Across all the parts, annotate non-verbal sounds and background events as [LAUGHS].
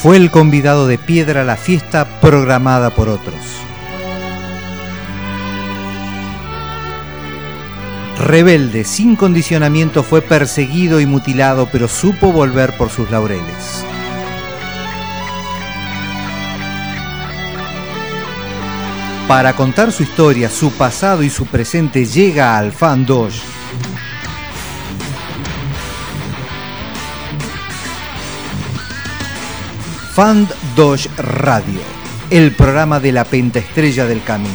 fue el convidado de piedra a la fiesta programada por otros. Rebelde, sin condicionamiento, fue perseguido y mutilado, pero supo volver por sus laureles. Para contar su historia, su pasado y su presente llega al Fan. Fan Radio, el programa de la pentaestrella del camino.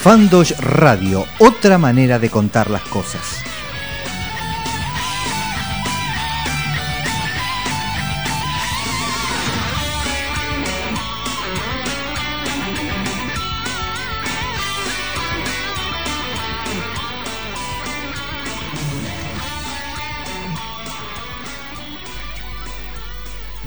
Fandosh Radio, otra manera de contar las cosas.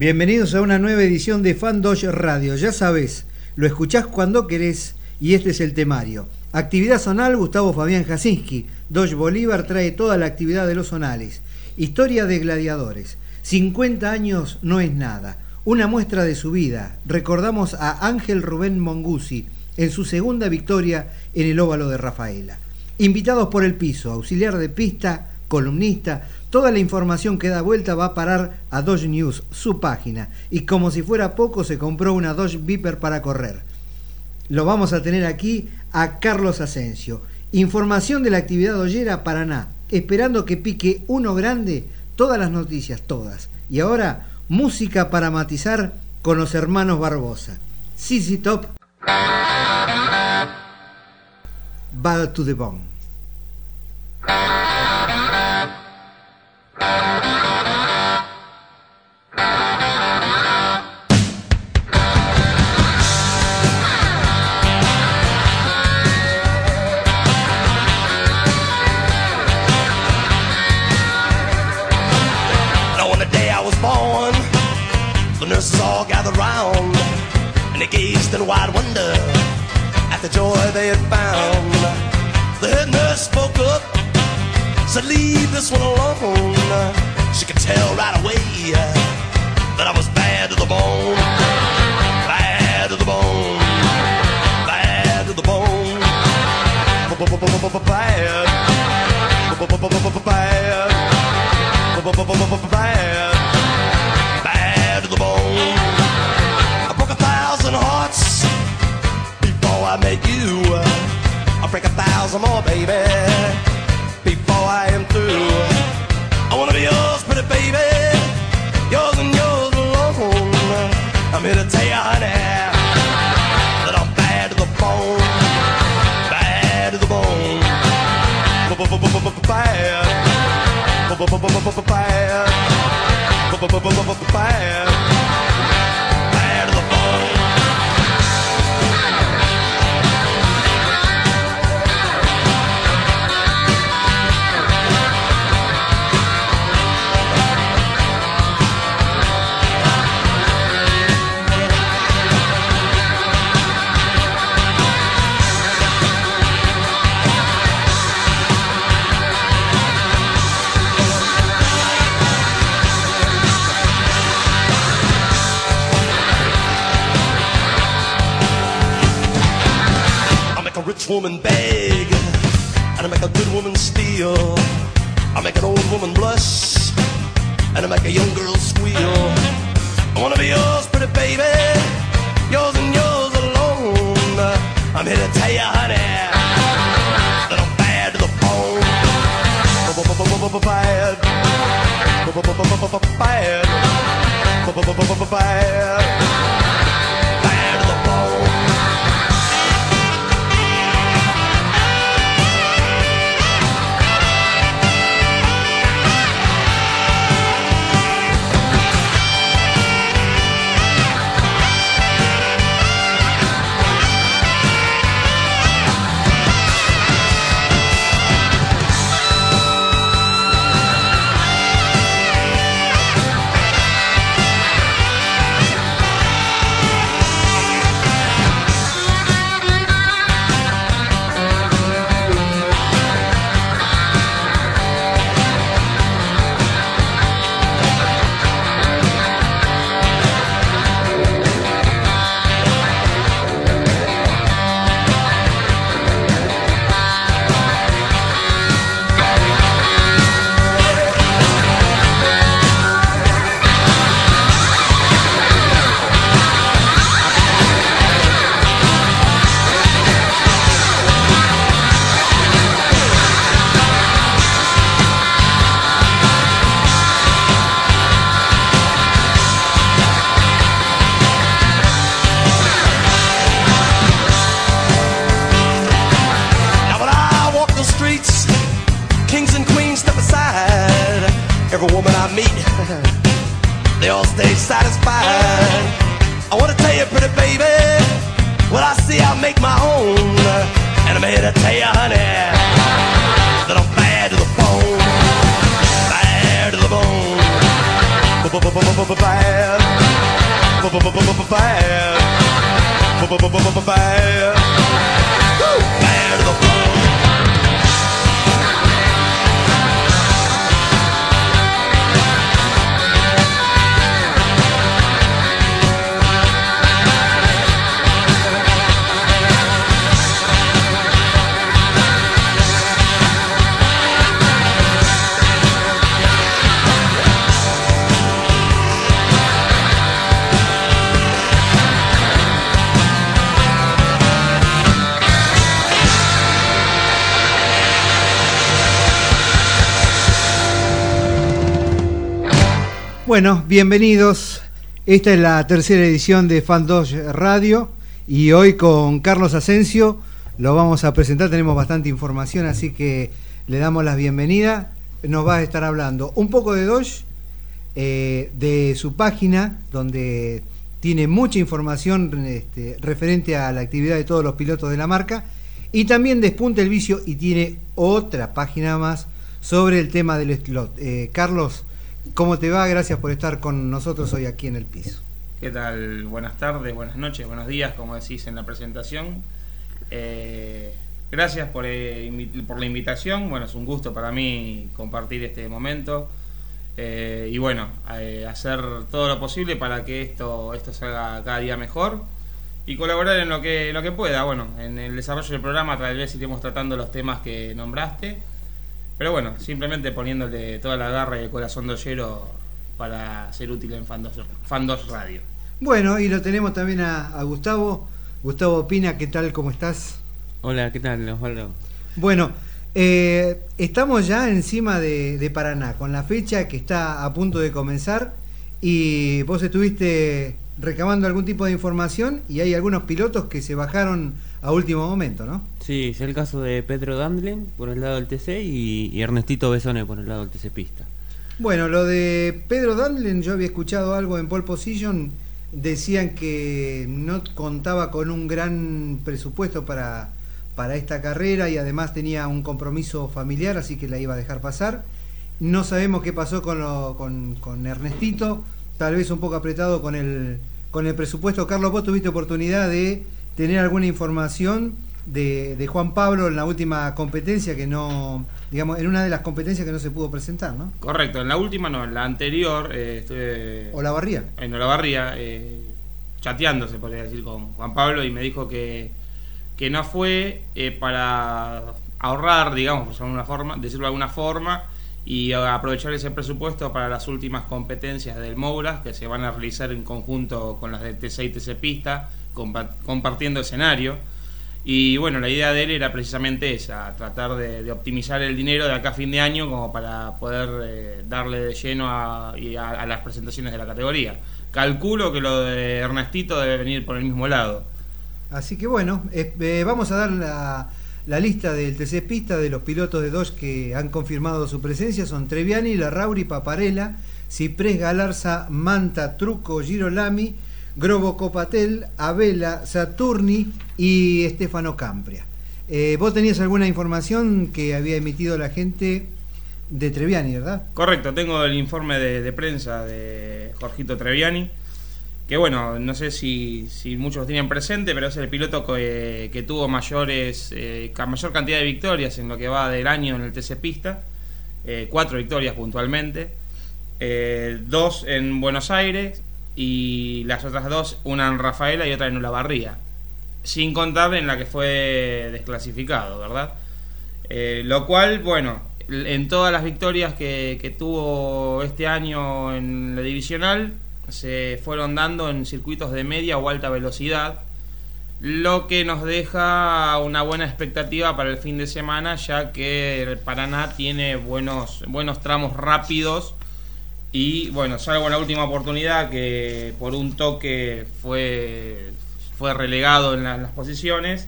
Bienvenidos a una nueva edición de Fandosh Radio. Ya sabes, lo escuchás cuando querés y este es el temario. Actividad zonal Gustavo Fabián Jasinski. Dodge Bolívar trae toda la actividad de los zonales. Historia de gladiadores. 50 años no es nada. Una muestra de su vida. Recordamos a Ángel Rubén Mongusi en su segunda victoria en el óvalo de Rafaela. Invitados por el piso, auxiliar de pista, columnista, toda la información que da vuelta va a parar a Dodge News, su página, y como si fuera poco se compró una Dodge Viper para correr lo vamos a tener aquí a Carlos Asensio. Información de la actividad Ollera Paraná, esperando que pique uno grande, todas las noticias, todas. Y ahora, música para matizar con los hermanos Barbosa. Sisi Top. Bad to the Bone. Gazed in wide wonder at the joy they had found. The head nurse spoke up, said, Leave this one alone. She could tell right away that I was bad to the bone. Bad to the bone. Bad to the bone. Bad. Bad. Bad. Bad to the bone. I met you. I'll break a thousand more, baby, bad, Bueno, bienvenidos. Esta es la tercera edición de Fan 2 Radio y hoy con Carlos Asensio lo vamos a presentar. Tenemos bastante información, así que le damos la bienvenida. Nos va a estar hablando un poco de Dodge, eh, de su página, donde tiene mucha información este, referente a la actividad de todos los pilotos de la marca, y también despunta el vicio y tiene otra página más sobre el tema del slot. Eh, Carlos, ¿Cómo te va? Gracias por estar con nosotros hoy aquí en el piso. ¿Qué tal? Buenas tardes, buenas noches, buenos días, como decís en la presentación. Eh, gracias por, eh, por, la invitación. Bueno, es un gusto para mí compartir este momento. Eh, y bueno, hacer todo lo posible para que esto, esto salga cada día mejor y colaborar en lo que, lo que pueda. Bueno, en el desarrollo del programa tal vez iremos tratando los temas que nombraste pero bueno, simplemente poniéndole toda la garra y el corazón doyero para ser útil en Fan 2 Radio. Bueno, y lo tenemos también a, Gustavo. Gustavo Opina, ¿qué tal? ¿Cómo estás? Hola, ¿qué tal, Osvaldo? Bueno, eh, estamos ya encima de, de, Paraná, con la fecha que está a punto de comenzar y vos estuviste recabando algún tipo de información y hay algunos pilotos que se bajaron a último momento, ¿no? Sí, es el caso de Pedro Dandlen por el lado del TC y, Ernestito Besone por el lado del TC Pista. Bueno, lo de Pedro Dandlen, yo había escuchado algo en pole position, decían que no contaba con un gran presupuesto para, para esta carrera y además tenía un compromiso familiar, así que la iba a dejar pasar. No sabemos qué pasó con, lo, con, con Ernestito, tal vez un poco apretado con el, con el presupuesto. Carlos, vos tuviste oportunidad de tener alguna información de, de, Juan Pablo en la última competencia que no, digamos, en una de las competencias que no se pudo presentar, ¿no? Correcto, en la última no, en la anterior eh, estuve... Olavarría. En Olavarría, eh, chateando, se podría decir, con Juan Pablo y me dijo que, que no fue eh, para ahorrar, digamos, por alguna forma, decirlo de alguna forma, y aprovechar ese presupuesto para las últimas competencias del Mouras que se van a realizar en conjunto con las del T6 y TC Pista compartiendo escenario. Y bueno, la idea de él era precisamente esa, tratar de, optimizar el dinero de acá a fin de año como para poder eh, darle de lleno a, las presentaciones de la categoría. Calculo que lo de Ernestito debe venir por el mismo lado. Así que bueno, eh, vamos a dar la, lista del TC Pista de los pilotos de Dodge que han confirmado su presencia. Son Treviani, Larrauri, Paparella, Ciprés, Galarza, Manta, Truco, Girolami Grobo Copatel, Abela, Saturni y Estefano Campria. Eh, vos tenías alguna información que había emitido la gente de Treviani, ¿verdad? Correcto, tengo el informe de, prensa de Jorgito Treviani, que bueno, no sé si, muchos lo tenían presente, pero es el piloto que, tuvo mayores, eh, mayor cantidad de victorias en lo que va del año en el TC Pista, eh, cuatro victorias puntualmente, dos en Buenos Aires, y las otras dos, una en Rafaela y otra en Ulavarría. Sin contar en la que fue desclasificado, ¿verdad? Eh, lo cual, bueno, en todas las victorias que, que, tuvo este año en la divisional, se fueron dando en circuitos de media o alta velocidad, lo que nos deja una buena expectativa para el fin de semana, ya que el Paraná tiene buenos, buenos tramos rápidos y bueno, salvo la última oportunidad que por un toque fue, fue relegado en, las posiciones,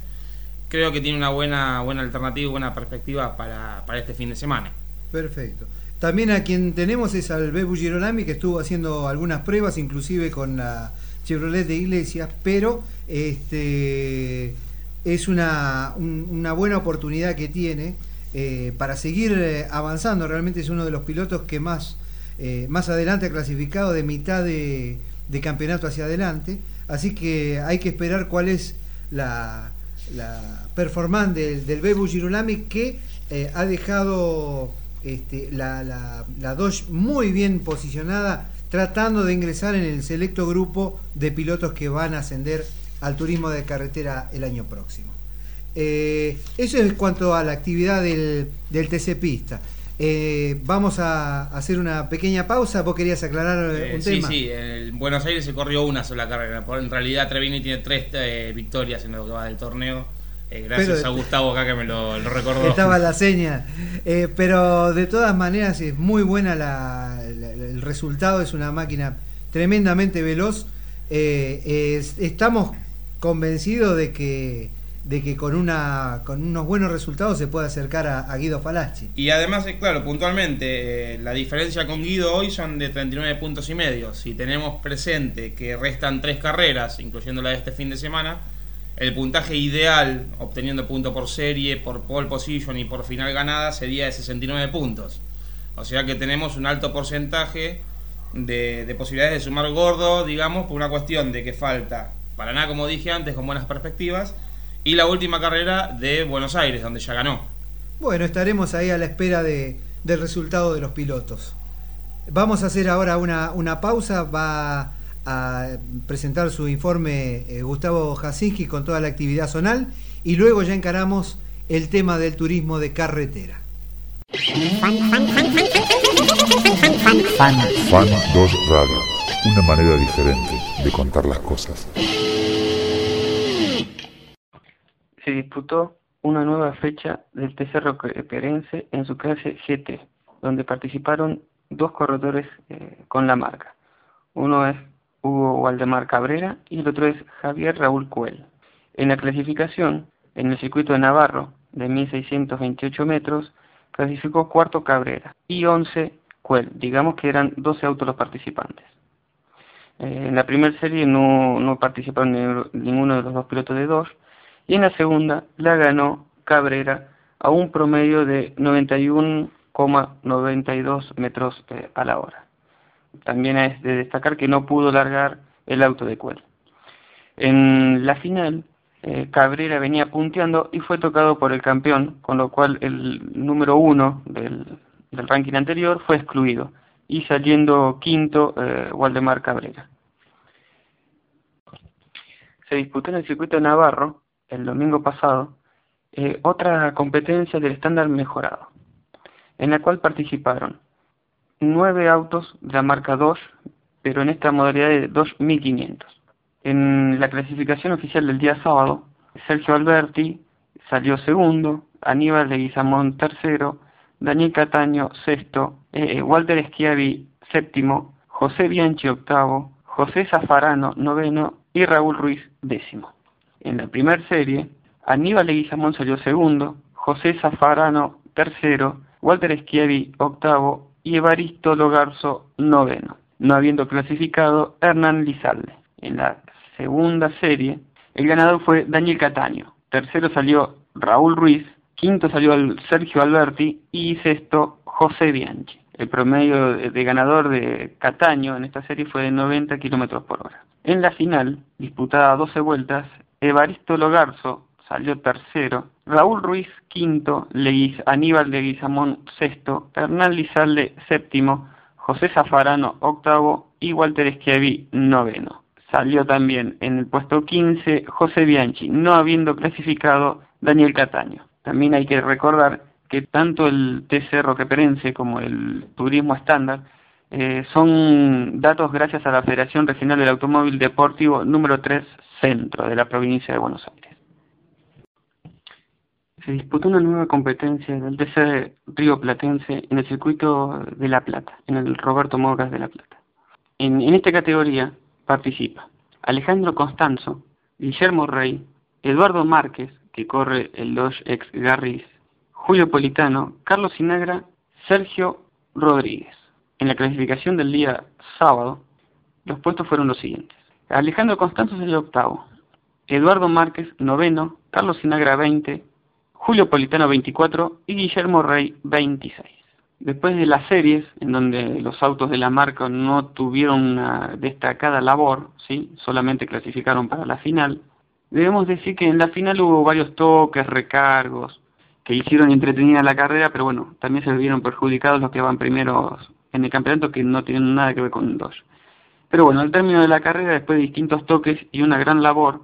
creo que tiene una buena, buena alternativa, buena perspectiva para, para este fin de semana. Perfecto. También a quien tenemos es al Bebu Girolami, que estuvo haciendo algunas pruebas, inclusive con la Chevrolet de Iglesias, pero este, es una, un- una buena oportunidad que tiene eh, para seguir eh, avanzando. Realmente es uno de los pilotos que más, eh, más adelante clasificado de mitad de, campeonato hacia adelante. Así que hay que esperar cuál es la, la performance del, del Bebu Girolami que eh, ha dejado este, la, la, la Dodge muy bien posicionada tratando de ingresar en el selecto grupo de pilotos que van a ascender al turismo de carretera el año próximo. Eh, eso es cuanto a la actividad del, del TC Pista. Eh, vamos a hacer una pequeña pausa. ¿Vos querías aclarar eh, Eh, un sí, tema? sí, en Buenos Aires se corrió una sola carrera. En realidad Trevini tiene tres eh, victorias en lo que va del torneo. Gracias Pero- a Gustavo acá que me lo, lo recordó. Estaba la [LAUGHS] seña. Pero de todas maneras es muy buena la- la- el resultado, es una máquina tremendamente veloz. Es- estamos convencidos de que, de que con, una, con unos buenos resultados se puede acercar a, Guido Falacci. Y además, eh, claro, puntualmente, eh, la diferencia con Guido hoy son de 39 puntos y medio. Si tenemos presente que restan tres carreras, incluyendo la de este fin de semana, el puntaje ideal, obteniendo punto por serie, por pole position y por final ganada, sería de 69 puntos. O sea que tenemos un alto porcentaje de, de posibilidades de sumar gordo, digamos, por una cuestión de que falta Paraná, como dije antes, con buenas perspectivas, y la última carrera de Buenos Aires, donde ya ganó. Bueno, estaremos ahí a la espera de, del resultado de los pilotos. Vamos a hacer ahora una, una pausa. Va a presentar su informe eh, Gustavo Jasinski con toda la actividad zonal y luego ya encaramos el tema del turismo de carretera. Fan 2 Radio, una manera diferente de contar las cosas. Se disputó una nueva fecha del TC Perense en su clase GT, donde participaron dos corredores eh, con la marca. Uno es Hugo Waldemar Cabrera y el otro es Javier Raúl Cuel. En la clasificación, en el circuito de Navarro, de 1628 metros, clasificó cuarto Cabrera y 11 Cuel, digamos que eran 12 autos los participantes. Eh, en la primera serie no, no participaron ni- ninguno de los dos pilotos de Dodge, y en la segunda la ganó Cabrera a un promedio de 91,92 metros eh, a la hora. También es de destacar que no pudo largar el auto de Cuel. En la final, eh, Cabrera venía punteando y fue tocado por el campeón, con lo cual el número uno del, ranking anterior fue excluido y saliendo quinto eh, Waldemar Cabrera. Se disputó en el circuito Navarro el domingo pasado eh, otra competencia del estándar mejorado, en la cual participaron nueve autos de la marca Dodge, pero en esta modalidad de Dodge 1500. En la clasificación oficial del día sábado, Sergio Alberti salió segundo, Aníbal de Guizamón tercero, Daniel Cataño sexto, eh, Walter Schiavi séptimo, José Bianchi octavo, José Zafarano noveno y Raúl Ruiz décimo. En la primera serie, Aníbal Leguizamón salió segundo, José Zafarano tercero, Walter Schiavi octavo y Evaristo Logarzo noveno, no habiendo clasificado Hernán Lizalde. En la segunda serie, el ganador fue Daniel Cataño, tercero salió Raúl Ruiz, quinto salió Sergio Alberti y sexto José Bianchi. El promedio de, de ganador de Cataño en esta serie fue de 90 kilómetros por hora. En la final, disputada a 12 vueltas, Evaristo Logarzo salió tercero, Raúl Ruiz quinto, Aníbal de Guizamón sexto, Hernán Lizalde séptimo, José Zafarano octavo y Walter Schiavi noveno. Salió también en el puesto 15 José Bianchi, no habiendo clasificado Daniel Cataño. También hay que recordar que tanto el TC Roqueperense como el Turismo Estándar eh, son datos gracias a la Federación Regional del Automóvil Deportivo número 3 Centro de la provincia de Buenos Aires. Se disputó una nueva competencia del TC Río Platense en el circuito de La Plata, en el Roberto Morgas de La Plata. En, en esta categoría participa Alejandro Constanzo, Guillermo Rey, Eduardo Márquez, que corre el Dodge ex Garris, Julio Politano, Carlos Sinagra, Sergio Rodríguez. En la clasificación del día sábado, los puestos fueron los siguientes. Alejandro Constanzo salió octavo, Eduardo Márquez noveno, Carlos Sinagra 20, Julio Politano 24 y Guillermo Rey 26. Después de las series, en donde los autos de la marca no tuvieron una destacada labor, ¿sí? solamente clasificaron para la final, debemos decir que en la final hubo varios toques, recargos, que hicieron entretenida la carrera, pero bueno, también se vieron perjudicados los que van primeros en el campeonato que no tienen nada que ver con dos. Pero bueno, al término de la carrera, después de distintos toques y una gran labor,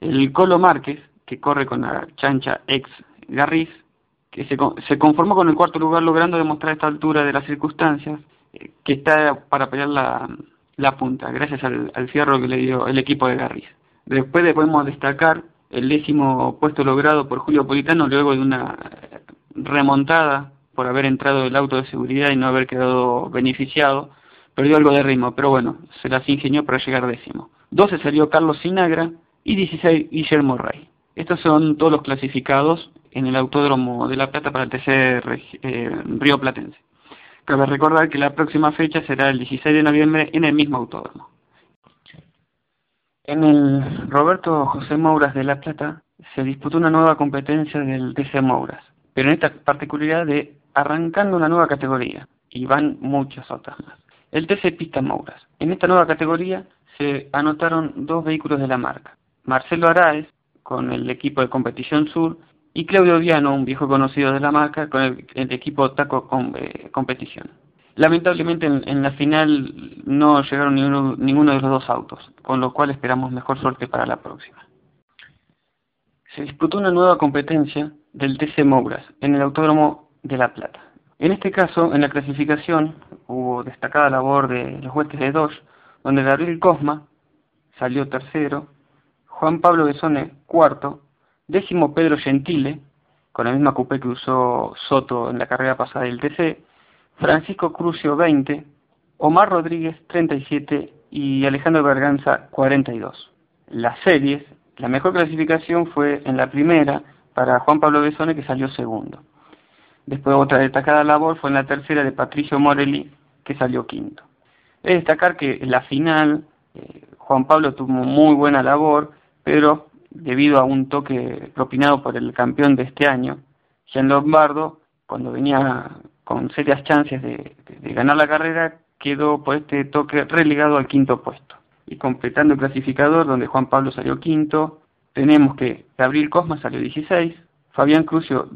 el Colo Márquez, que corre con la chancha ex Garriz, que se, se conformó con el cuarto lugar logrando demostrar a esta altura de las circunstancias eh, que está para pelear la, la punta, gracias al, al, fierro que le dio el equipo de Garriz. Después podemos destacar el décimo puesto logrado por Julio Politano luego de una remontada por haber entrado el auto de seguridad y no haber quedado beneficiado. Perdió algo de ritmo, pero bueno, se las ingenió para llegar décimo. 12 salió Carlos Sinagra y 16 Guillermo Rey. Estos son todos los clasificados en el Autódromo de La Plata para el tercer eh, Río Platense. Cabe recordar que la próxima fecha será el 16 de noviembre en el mismo autódromo. En el Roberto José Mouras de La Plata se disputó una nueva competencia del TC Mouras, pero en esta particularidad de arrancando una nueva categoría, y van muchas otras más. El TC Pista Mouras. En esta nueva categoría se anotaron dos vehículos de la marca. Marcelo Araez, con el equipo de Competición Sur, y Claudio Viano, un viejo conocido de la marca, con el, equipo Taco eh, Competición. Lamentablemente en, la final no llegaron ninguno, ninguno de los dos autos, con lo cual esperamos mejor suerte para la próxima. Se disputó una nueva competencia del TC Mouras en el Autódromo de La Plata. En este caso, en la clasificación, hubo destacada labor de los huestes de Dodge, donde Gabriel Cosma salió tercero, Juan Pablo Besone cuarto, décimo Pedro Gentile, con la misma coupé que usó Soto en la carrera pasada del TC, Francisco Crucio 20, Omar Rodríguez 37 y Alejandro Berganza 42. Las series, la mejor clasificación fue en la primera para Juan Pablo Besone que salió segundo. Después otra destacada labor fue en la tercera de Patricio Morelli que salió quinto. Es destacar que en la final eh, Juan Pablo tuvo muy buena labor, pero debido a un toque propinado por el campeón de este año, Jean Lombardo, cuando venía con serias chances de, ganar la carrera, quedó por este toque relegado al quinto puesto. Y completando el clasificador, donde Juan Pablo salió quinto, tenemos que Gabriel Cosma salió 16, Fabián Crucio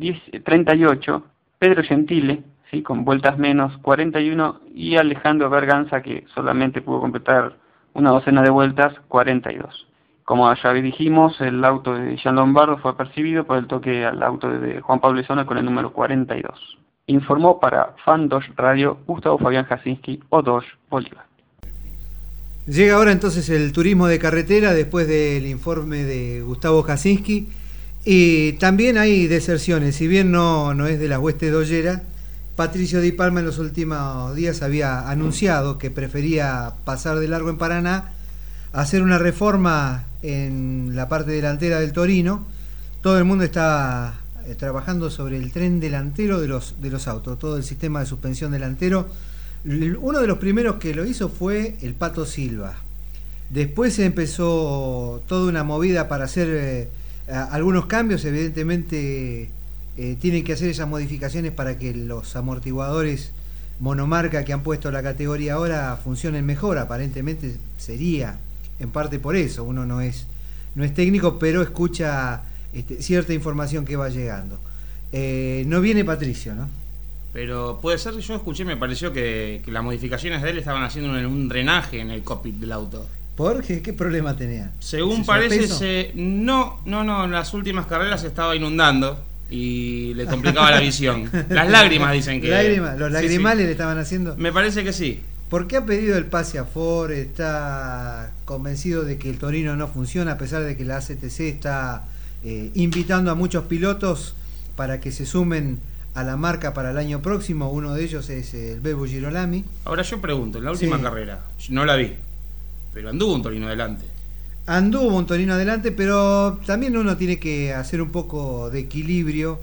38, Pedro Gentile, ¿sí? con vueltas menos 41, y Alejandro Berganza, que solamente pudo completar una docena de vueltas, 42. Como ya dijimos, el auto de Jean Lombardo fue percibido por el toque al auto de Juan Pablo Zona con el número 42. Informó para Fan Dodge Radio Gustavo Fabián Jasinski o Dodge Bolívar. Llega ahora entonces el turismo de carretera después del informe de Gustavo Jasinski. Y también hay deserciones, si bien no, no es de la hueste dollera, Patricio Di Palma en los últimos días había anunciado que prefería pasar de largo en Paraná, hacer una reforma en la parte delantera del Torino. Todo el mundo está eh, trabajando sobre el tren delantero de los, de los autos, todo el sistema de suspensión delantero. Uno de los primeros que lo hizo fue el Pato Silva. Después se empezó toda una movida para hacer eh, algunos cambios, evidentemente eh, tienen que hacer esas modificaciones para que los amortiguadores monomarca que han puesto la categoría ahora funcionen mejor, aparentemente sería en parte por eso, uno no es, no es técnico, pero escucha este, cierta información que va llegando. Eh, no viene Patricio, ¿no? Pero puede ser, yo escuché, me pareció que, las modificaciones de él estaban haciendo un, drenaje en el cockpit del auto. ¿Por qué? ¿Qué problema tenía? Según parece, se, no, no, no, en las últimas carreras se estaba inundando y le complicaba la visión. [LAUGHS] Las lágrimas dicen que... Lágrimas, ¿Los lagrimales le estaban haciendo? Me parece que sí. ¿Por qué ha pedido el pase a Ford? ¿Está convencido de que el Torino no funciona a pesar de que la ACTC está eh, invitando a muchos pilotos para que se sumen a la marca para el año próximo? Uno de ellos es el Bebo Girolami. Ahora yo pregunto, en la última carrera, no la vi, pero anduvo un Torino adelante. Anduvo un Torino adelante, pero también uno tiene que hacer un poco de equilibrio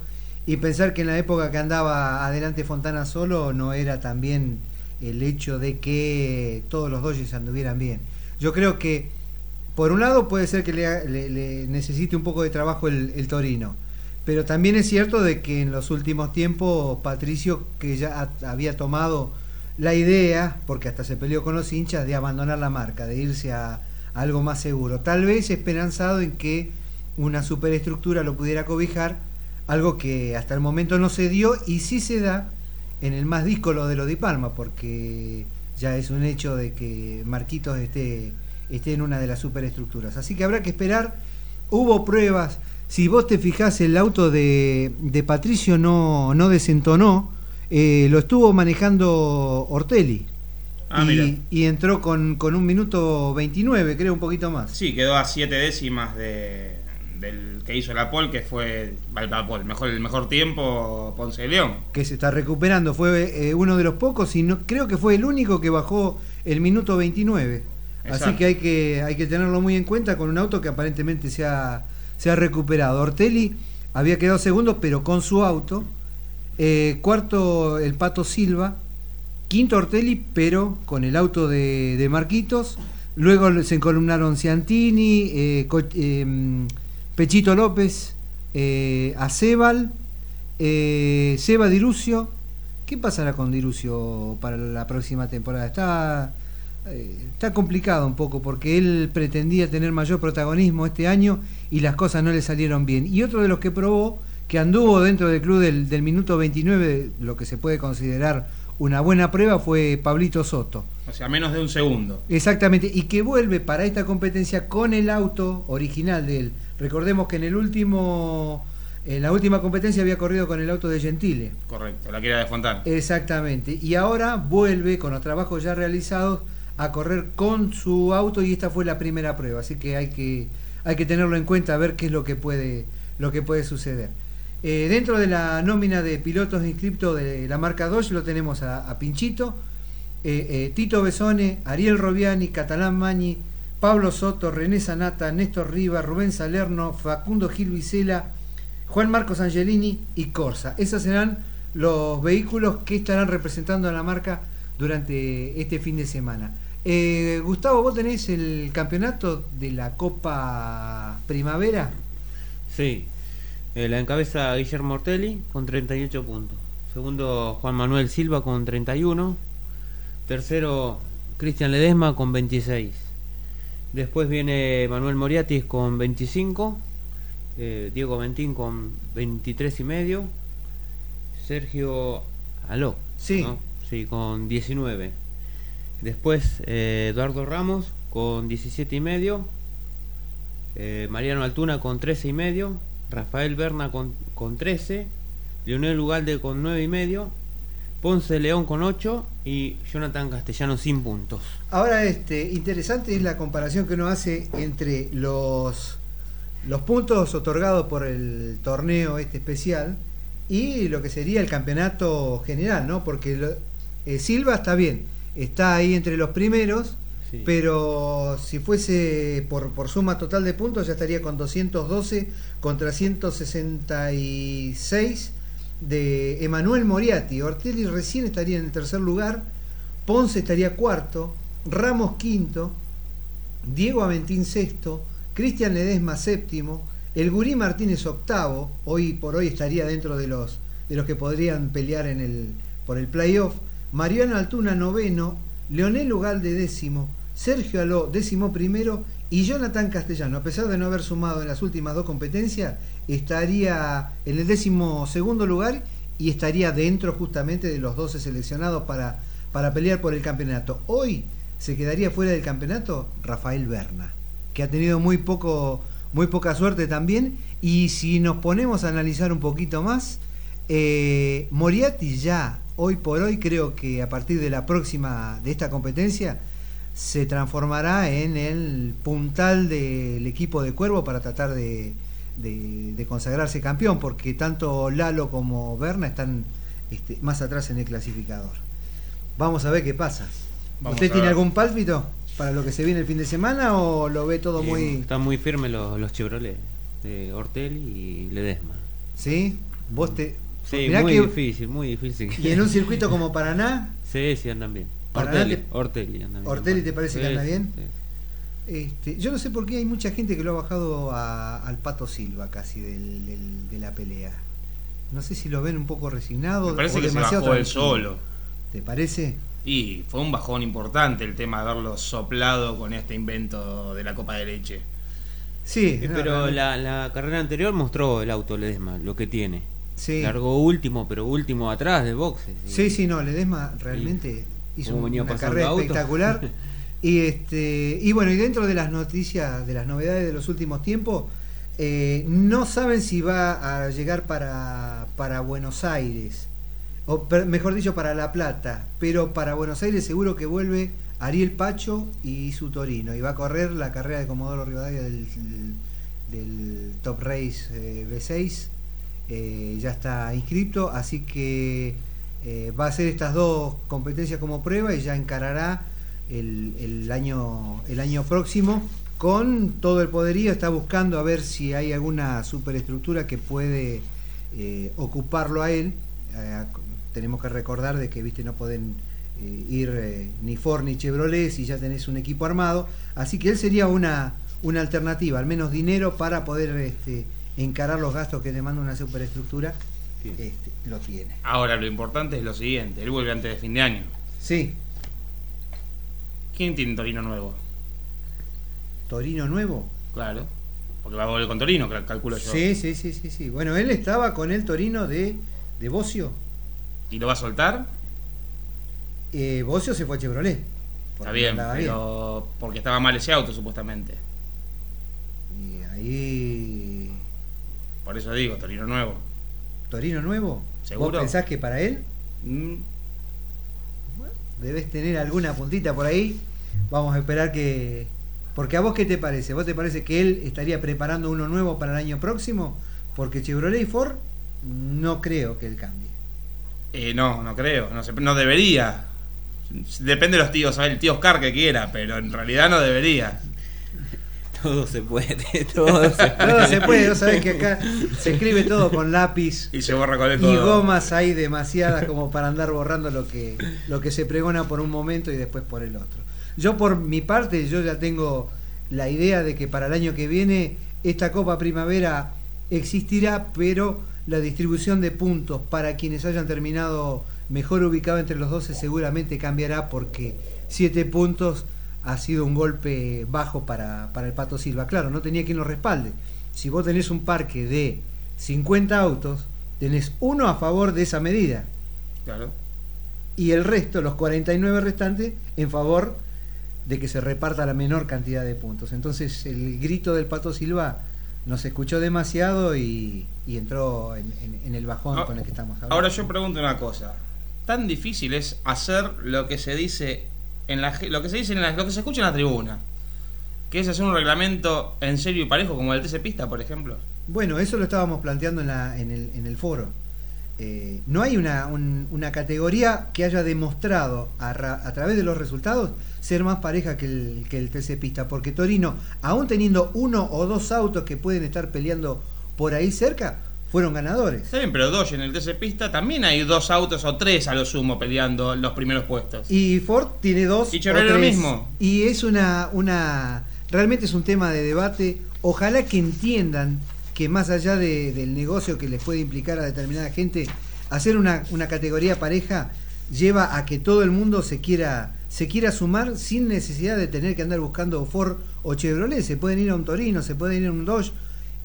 Y pensar que en la época que andaba adelante Fontana solo no era también el hecho de que todos los Dodgers anduvieran bien. Yo creo que, por un lado, puede ser que le, le- necesite un poco de trabajo el, el Torino. Pero también es cierto de que en los últimos tiempos Patricio, que ya ha- había tomado la idea, porque hasta se peleó con los hinchas, de abandonar la marca, de irse a, algo más seguro. Tal vez esperanzado en que una superestructura lo pudiera cobijar, algo que hasta el momento no se dio y sí se da en el más díscolo de lo de Palma, porque ya es un hecho de que Marquitos esté, esté en una de las superestructuras. Así que habrá que esperar. Hubo pruebas. Si vos te fijás, el auto de, de Patricio no, no desentonó. Eh, lo estuvo manejando Ortelli. Ah, mira. y, entró con, con un minuto 29, creo, un poquito más. Sí, quedó a siete décimas de, del que hizo la pole, que fue la- mejor, el mejor tiempo Ponce de León. que se está recuperando. Fue eh, uno de los pocos y no, creo que fue el único que bajó el minuto 29. Así que hay, que hay que tenerlo muy en cuenta con un auto que aparentemente se ha, se ha recuperado. Ortelli había quedado segundo, pero con su auto. Eh, cuarto, el Pato Silva. Quinto, Ortelli, pero con el auto de, de Marquitos. Luego se encolumnaron Ciantini, eh, eh, Pechito López, eh, Acebal, Seba Dirucio. ¿Qué pasará con Dirucio para la próxima temporada? Está, está complicado un poco porque él pretendía tener mayor protagonismo este año y las cosas no le salieron bien. Y otro de los que probó, que anduvo dentro del club del, del minuto 29, lo que se puede considerar una buena prueba, fue Pablito Soto. O sea, menos de un segundo. Exactamente, y que vuelve para esta competencia con el auto original de él. Recordemos que en el último, en la última competencia había corrido con el auto de Gentile. Correcto, la que era de Fontana. Exactamente, y ahora vuelve con los trabajos ya realizados a correr con su auto y esta fue la primera prueba, así que hay que hay que tenerlo en cuenta a ver qué es lo que puede lo que puede suceder. Eh, dentro de la nómina de pilotos inscriptos de la marca Dodge lo tenemos a, Pinchito, eh, eh, Tito Besone, Ariel Robiani, Catalán Mañi, Pablo Soto, René Sanata, Néstor Riva, Rubén Salerno, Facundo Gil Vicela, Juan Marcos Angelini y Corsa. Esos serán los vehículos que estarán representando a la marca durante este fin de semana. Gustavo, ¿vos tenés el campeonato de la Copa Primavera? Sí, Eh, la encabeza Guillermo Ortelli con 38 puntos. Segundo Juan Manuel Silva con 31. Tercero Cristian Ledesma con 26. Después viene Manuel Moriatis con 25. eh, Diego Ventín con 23 y medio. Sergio Aló. Sí. ¿no? Sí, con 19. Después eh, Eduardo Ramos con 17 y medio. Mariano Altuna con 13 y medio, Rafael Berna con, con 13, Leonel Ugalde con 9 y medio, Ponce León con 8 y Jonathan Castellano sin puntos. Ahora, este, interesante es la comparación que uno hace entre los, los puntos otorgados por el torneo este especial y lo que sería el campeonato general, ¿no? Porque eh, Silva está bien, está ahí entre los primeros, Pero si fuese por, por suma total de puntos ya estaría con 212 contra 166 de Emanuel Moriati. Ortelli recién estaría en el tercer lugar, Ponce estaría cuarto, Ramos quinto, Diego Aventín sexto, Cristian Ledesma séptimo, el Gurí Martínez octavo, hoy por hoy estaría dentro de los, de los que podrían pelear en el, por el playoff, Mariano Altuna noveno, Leonel Ugalde décimo, Sergio Aló décimo primero y Jonathan Castellano, a pesar de no haber sumado en las últimas dos competencias, estaría en el décimo segundo lugar y estaría dentro justamente de los 12 seleccionados para, para pelear por el campeonato. Hoy se quedaría fuera del campeonato Rafael Berna, que ha tenido muy poco muy poca suerte también y si nos ponemos a analizar un poquito más eh, ya hoy por hoy creo que a partir de la próxima de esta competencia se transformará en el puntal del equipo de Cuervo para tratar de, de- de consagrarse campeón porque tanto Lalo como Berna están este, más atrás en el clasificador vamos a ver qué pasa Vamos ¿usted tiene algún pálpito para lo que se viene el fin de semana o lo ve todo muy Están muy firmes los, los Chevrolet de Ortelli y Ledesma. ¿Sí? Vos te. Sí, mirá muy que- difícil, muy difícil. Y en un circuito como Paraná, [LAUGHS] Sí, sí, andan bien. Paraná Ortelli, te- Ortelli anda bien. Ortelli te parece que anda bien? sí. este, yo no sé por qué hay mucha gente que lo ha bajado a- al Pato Silva casi del- del- de la pelea. No sé si lo ven un poco resignado Me parece o que se demasiado bajó él solo. ¿Te parece? Y fue un bajón importante el tema de haberlo soplado con este invento de la copa de leche. Sí, Sí, no, pero la, la carrera anterior mostró el auto Ledesma, lo que tiene. Sí. Largó último, pero último atrás de boxe. Sí, sí, no, Ledesma realmente hizo una carrera auto. espectacular. [LAUGHS] y este y bueno, y dentro de las noticias, de las novedades de los últimos tiempos, eh, no saben si va a llegar para, para Buenos Aires, o per- mejor dicho, para La Plata, pero para Buenos Aires seguro que vuelve Ariel Pacho y su Torino, y va a correr la carrera de Comodoro Rivadavia del, del Top Race eh, B6, eh, ya está inscripto, así que eh, va a hacer estas dos competencias como prueba y ya encarará el, año, el año próximo con todo el poderío, está buscando a ver si hay alguna superestructura que puede eh, ocuparlo a él. Tenemos que recordar de que viste no pueden ir ni Ford ni Chevrolet si ya tenés un equipo armado, así que él sería una, una alternativa, al menos dinero para poder este, encarar los gastos que demanda una superestructura, Sí. este, lo tiene. Ahora lo importante es lo siguiente, él vuelve antes de fin de año. Sí, ¿Quién tiene Torino nuevo? Torino nuevo. Claro, porque va a volver con Torino, cal- calculo yo. Sí, sí, sí, sí, sí. Bueno, él estaba con el Torino de, de Bocio. ¿Y lo va a soltar? Eh, Bocio se fue a Chevrolet. Está bien, pero porque estaba mal ese auto supuestamente. Y ahí. Por eso digo, Torino nuevo. ¿Torino nuevo? ¿Seguro? ¿Vos pensás que para él? Mm, Debes tener alguna puntita por ahí. Vamos a esperar que. Porque a vos, ¿qué te parece? ¿Vos te parece que él estaría preparando uno nuevo para el año próximo? Porque Chevrolet y Ford no creo que él cambie. eh, no, no creo, no, se- no debería. Depende de los tíos, ¿sabes? el tío Oscar que quiera, pero en realidad no debería. Todo se puede, [LAUGHS] todo se puede. Todo se puede, vos sabés que acá se escribe todo con lápiz. Y se borra con el Y gomas hay demasiadas como para andar borrando lo que, lo que se pregona por un momento y después por el otro. Yo por mi parte, yo ya tengo la idea de que para el año que viene esta Copa Primavera existirá, pero la distribución de puntos para quienes hayan terminado mejor ubicado entre los 12 seguramente cambiará porque 7 puntos ha sido un golpe bajo para, para el Pato Silva. Claro, no tenía quien lo respalde. Si vos tenés un parque de 50 autos, tenés uno a favor de esa medida Claro. y el resto, los 49 restantes, en favor de que se reparta la menor cantidad de puntos. Entonces el grito del Pato Silva nos escuchó demasiado y, y entró en, en- en el bajón Ah, con el que estamos hablando. Ahora yo pregunto una cosa. ¿Tan difícil es hacer lo que se dice en la lo que se dice en la- lo que se escucha en la tribuna? Que es hacer un reglamento en serio y parejo como el TC Pista, por ejemplo. Bueno, eso lo estábamos planteando en, la- en el, en el foro. Eh, no hay una, un- una categoría que haya demostrado a, ra- a través de los resultados ser más pareja que el, que el TC Pista, porque Torino, aún teniendo uno o dos autos que pueden estar peleando por ahí cerca, fueron ganadores. Está bien, pero Dodge en el TC Pista también hay dos autos o tres a lo sumo peleando los primeros puestos. Y Ford tiene dos. Y Chevrolet lo mismo. Y es una, una. Realmente es un tema de debate. Ojalá que entiendan que más allá de- del negocio que les puede implicar a determinada gente, hacer una, una categoría pareja lleva a que todo el mundo se quiera, se quiera sumar sin necesidad de tener que andar buscando Ford o Chevrolet. Se pueden ir a un Torino, se pueden ir a un Dodge.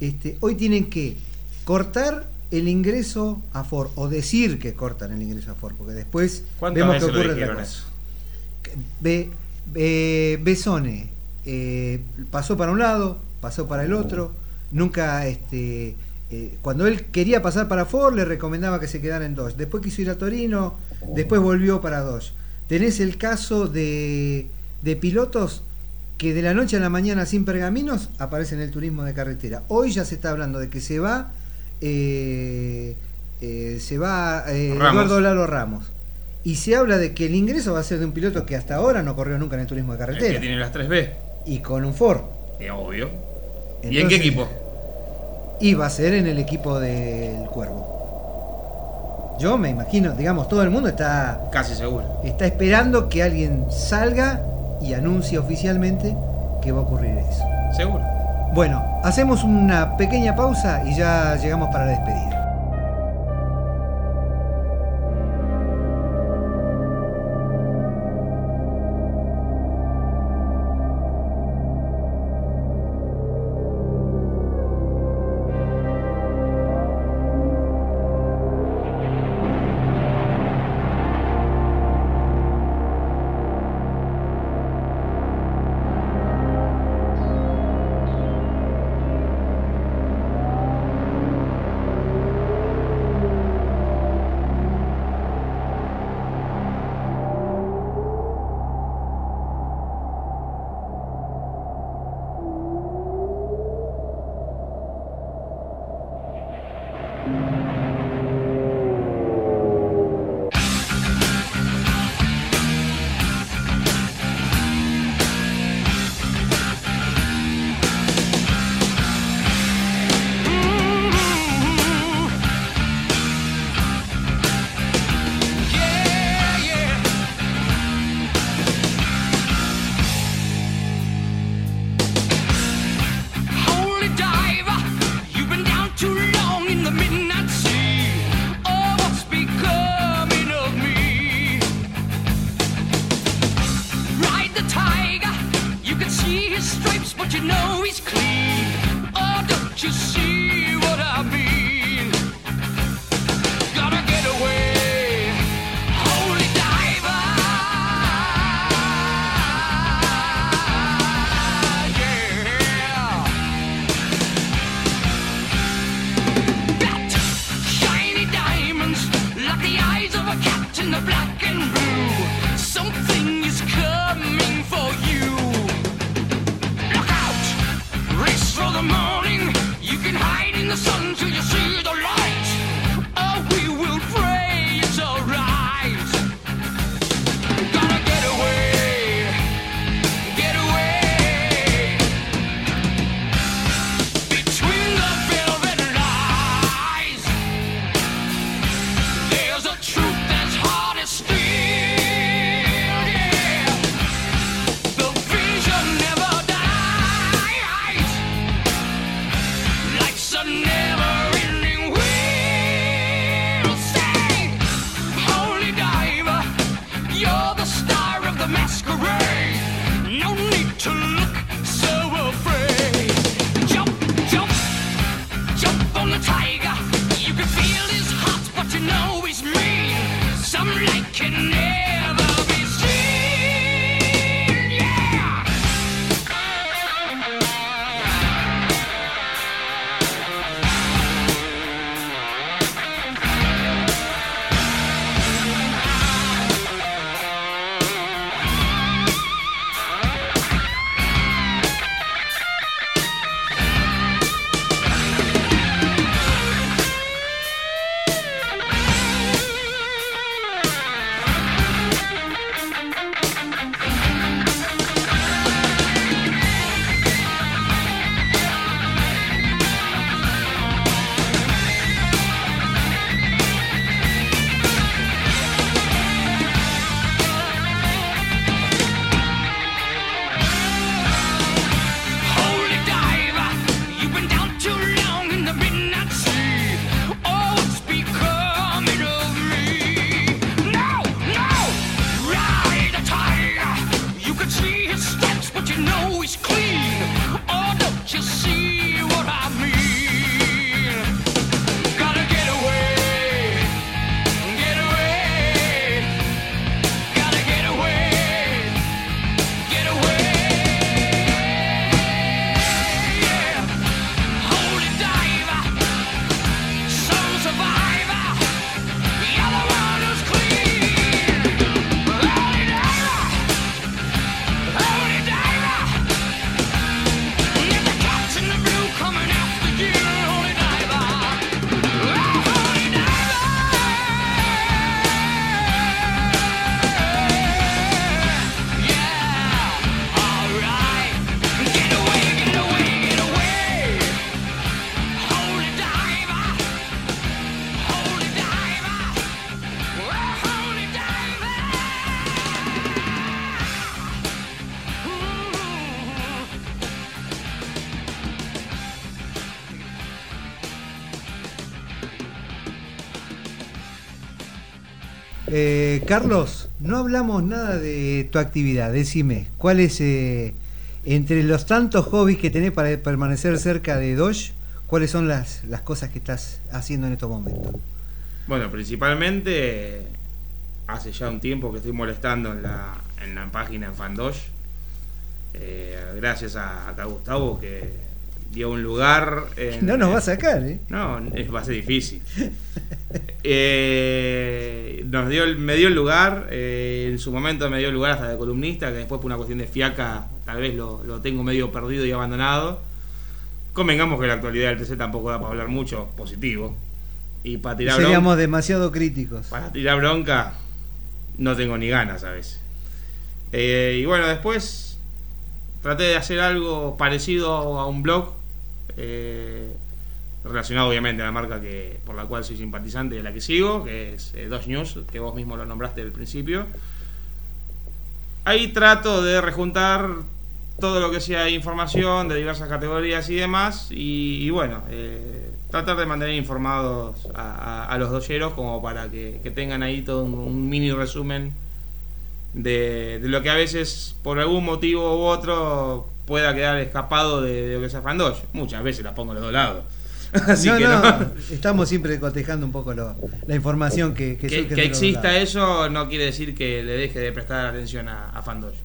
Este, hoy tienen que cortar el ingreso a Ford o decir que cortan el ingreso a Ford, porque después ¿Cuántas vemos que ocurre otra cosa. eso? Be- Be- Besone eh, pasó para un lado, pasó para el otro, nunca este eh, cuando él quería pasar para Ford le recomendaba que se quedara en Dodge, después quiso ir a Torino, después volvió para Dodge. Tenés el caso de, de pilotos que de la noche a la mañana sin pergaminos aparecen en el turismo de carretera. Hoy ya se está hablando de que se va eh, eh, se va eh, Eduardo Lalo Ramos. Y se habla de que el ingreso va a ser de un piloto que hasta ahora no corrió nunca en el turismo de carretera. Que tiene las 3B. Y con un Ford. Es obvio. ¿Y en qué equipo? Y va a ser en el equipo del Cuervo. Yo me imagino, digamos, todo el mundo está. Casi seguro. Está esperando que alguien salga y anuncie oficialmente que va a ocurrir eso. Seguro. Bueno, hacemos una pequeña pausa y ya llegamos para la despedida. stripes, but you know he's clean. Oh, don't you see? Carlos, no hablamos nada de tu actividad. Decime, ¿cuál es, eh, entre los tantos hobbies que tenés para permanecer cerca de Dodge, cuáles son las, las cosas que estás haciendo en estos momentos? Bueno, principalmente hace ya un tiempo que estoy molestando en la, en la página en Fandosh. Eh, gracias a, acá Gustavo que dio un lugar. en- No nos va a sacar, ¿eh? No, es, va a ser difícil. [LAUGHS] Eh, nos dio, el- me dio el lugar, eh, en su momento me dio el lugar hasta de columnista, que después por una cuestión de fiaca tal vez lo, lo tengo medio perdido y abandonado. Convengamos que la actualidad del TC tampoco da para hablar mucho positivo. Y para tirar Seríamos bronca, demasiado críticos. para tirar bronca no tengo ni ganas a veces. Eh, y bueno, después traté de hacer algo parecido a un blog. Eh, relacionado obviamente a la marca que por la cual soy simpatizante y de la que sigo, que es eh, Dodge News, que vos mismo lo nombraste al principio. Ahí trato de rejuntar todo lo que sea información de diversas categorías y demás, y, bueno, eh, tratar de mantener informados a, a- a los doyeros como para que, tengan ahí todo un, mini resumen de lo que a veces por algún motivo u otro pueda quedar escapado de, de lo que es Fandosh. Muchas veces las pongo a los dos lados. [LAUGHS] Así no, que no, no. estamos siempre cotejando un poco lo- la información que, que, que, que exista eso no quiere decir que le deje de prestar atención a, a Fandosh.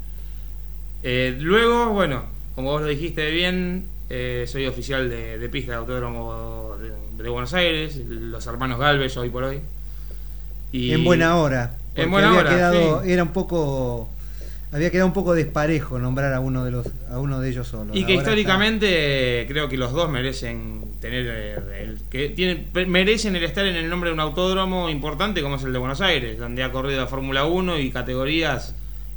Eh, luego, bueno, como vos lo dijiste bien, eh, soy oficial de, de pista de autódromo de, de Buenos Aires, los hermanos Galvez hoy por hoy. Y En buena hora. En buena había hora, quedado, sí. era un poco había quedado un poco desparejo nombrar a uno de los a uno de ellos solo. Y que Ahora históricamente eh, creo que los dos merecen tener eh, el, que tienen merecen el estar en el nombre de un autódromo importante como es el de Buenos Aires, donde ha corrido la Fórmula 1 y categorías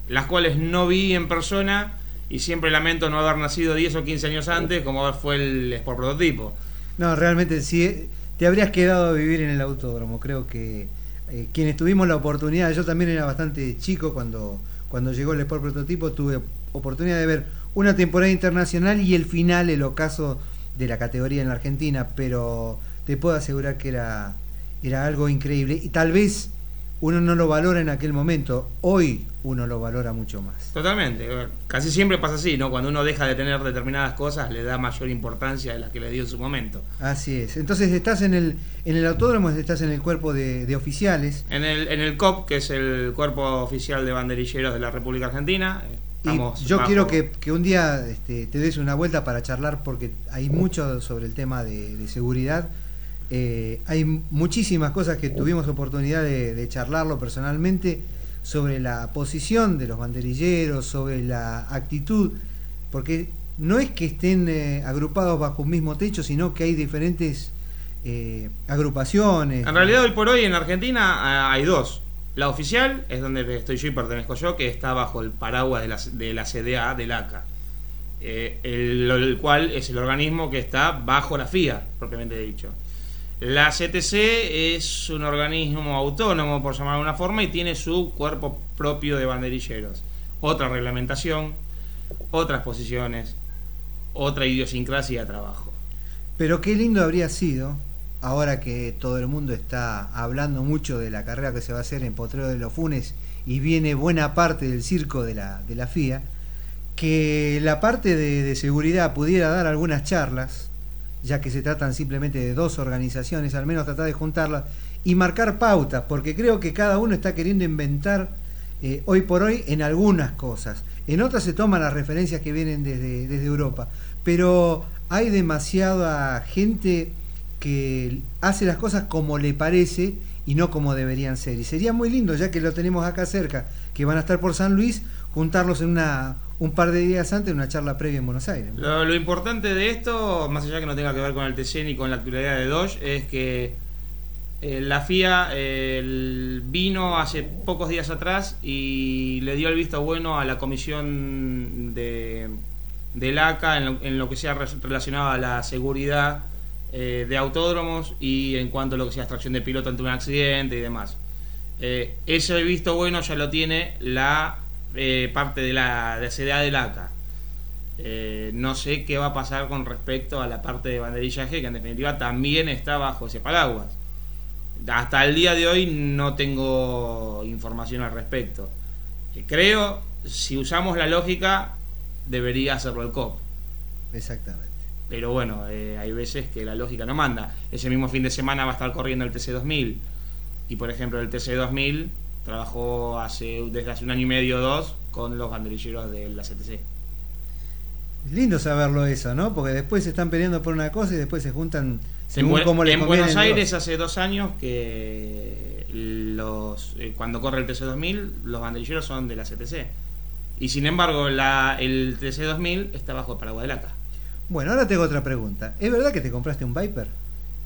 las cuales no vi en persona y siempre lamento no haber nacido 10 o 15 años antes como fue el Sport Prototipo. No, realmente sí te habrías quedado a vivir en el autódromo. Creo que eh, quienes tuvimos la oportunidad, yo también era bastante chico cuando cuando llegó el Sport Prototipo, tuve oportunidad de ver una temporada internacional y el final, el ocaso de la categoría en la Argentina, pero te puedo asegurar que era, era algo increíble. Y tal vez uno no lo valora en aquel momento, hoy uno lo valora mucho más. Totalmente, eh, casi siempre pasa así, ¿no? Cuando uno deja de tener determinadas cosas le da mayor importancia de las que le dio en su momento. Así es. Entonces estás en el, en el autódromo, estás en el cuerpo de, de oficiales. En el, en el COP, que es el Cuerpo Oficial de Banderilleros de la República Argentina, eh, Y yo bajo- quiero que, que un día este, te des una vuelta para charlar porque hay mucho sobre el tema de, de seguridad. Eh, hay muchísimas cosas que tuvimos oportunidad de, charlarlo personalmente sobre la posición de los banderilleros, sobre la actitud, porque no es que estén eh, agrupados bajo un mismo techo, sino que hay diferentes eh, agrupaciones. En realidad, hoy por hoy en Argentina ah, hay dos. La oficial es donde estoy yo y pertenezco yo, que está bajo el paraguas de la, de la CDA del ACA, eh, el, el cual es el organismo que está bajo la FIA, propiamente dicho. La CTC es un organismo autónomo, por llamarlo de una forma, y tiene su cuerpo propio de banderilleros. Otra reglamentación, otras posiciones, otra idiosincrasia de trabajo. Pero qué lindo habría sido, ahora que todo el mundo está hablando mucho de la carrera que se va a hacer en Potrero de los Funes y viene buena parte del circo de la, de la FIA, que la parte de, de seguridad pudiera dar algunas charlas, ya que se tratan simplemente de dos organizaciones, al menos tratar de juntarlas y marcar pautas, porque creo que cada uno está queriendo inventar eh, hoy por hoy en algunas cosas. En otras se toman las referencias que vienen desde, desde Europa, pero hay demasiada gente que hace las cosas como le parece y no como deberían ser. Y sería muy lindo, ya que lo tenemos acá cerca, que van a estar por San Luis, juntarlos en una un par de días antes en una charla previa en Buenos Aires. Lo, importante de esto, más allá que no tenga que ver con el TC ni con la actualidad de Dodge, es que eh, la FIA eh, vino hace pocos días atrás y le dio el visto bueno a la comisión de, del ACA en lo, en lo que sea re- relacionado a la seguridad eh, de autódromos y en cuanto a lo que sea extracción de piloto ante un accidente y demás. Eh, ese visto bueno ya lo tiene la eh, parte de la de CDA del ACA. Eh, no sé qué va a pasar con respecto a la parte de banderillaje, que en definitiva también está bajo ese paraguas. hasta el día de hoy no tengo información al respecto. Eh, Creo, si usamos la lógica, debería hacerlo el COP. Exactamente. Pero bueno, eh, hay veces que la lógica no manda. Ese mismo fin de semana va a estar corriendo el TC2000. Y por ejemplo, el TC2000 trabajó hace, desde hace un año y medio o dos con los banderilleros de la CTC. Es lindo saberlo eso, ¿no? Porque después se están peleando por una cosa y después se juntan En, según Buen- cómo les en Buenos. Aires hace dos años que los eh, cuando corre el TC2000 los banderilleros son de la CTC. Y sin embargo, la, el TC2000 está bajo el paraguas de LACA. Bueno, ahora tengo otra pregunta. ¿Es verdad que te compraste un Viper?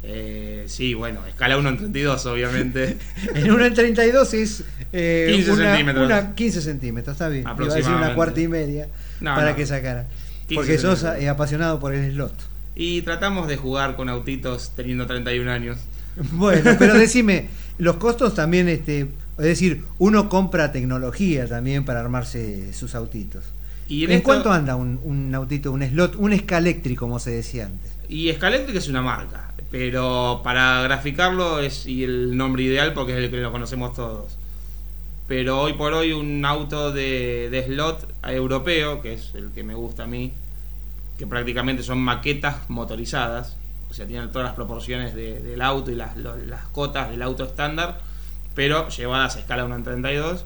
Eh, sí, bueno, escala 1 en 32, obviamente. [LAUGHS] En una en 32 es eh, 15 una, centímetros. una 15 centímetros, está bien. Iba a decir una cuarta y media No, para no. que sacara. 15 Porque sos eh, apasionado por el slot. Y tratamos de jugar con autitos teniendo 31 años. [LAUGHS] Bueno, pero [LAUGHS] decime, los costos también, este, es decir, uno compra tecnología también para armarse sus autitos. Y ¿En, en esto- cuánto anda un, un autito, un slot, un escaléctrico, como se decía antes? Y Scalectric es una marca, pero para graficarlo es el nombre ideal porque es el que lo conocemos todos. Pero hoy por hoy un auto de, slot europeo, que es el que me gusta a mí, que prácticamente son maquetas motorizadas, o sea, tienen todas las proporciones de- del auto y las, las cotas del auto estándar, pero llevadas a escala 1 en 32,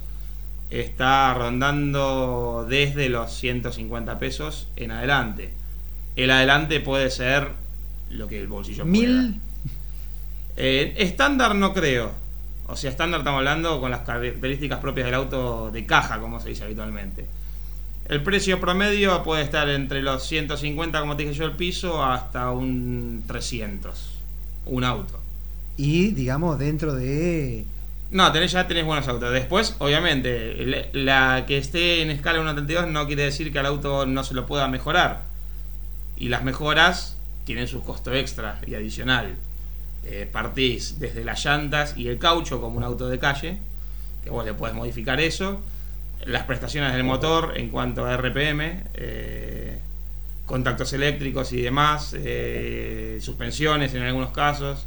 está rondando desde los 150 pesos en adelante. El adelante puede ser lo que el bolsillo. ¿Mil? Eh, estándar no creo. O sea, estándar estamos hablando con las características propias del auto de caja, como se dice habitualmente. El precio promedio puede estar entre los 150, como te dije yo, el piso, hasta un 300. Un auto. Y, digamos, dentro de... No, tenés, ya tenés buenos autos. Después, obviamente, la que esté en escala 1.32 no quiere decir que al auto no se lo pueda mejorar. Y las mejoras tienen su costo extra y adicional. Eh, partís desde las llantas y el caucho como un auto de calle, que vos le puedes modificar eso. Las prestaciones del motor en cuanto a RPM, eh, contactos eléctricos y demás, eh, suspensiones en algunos casos.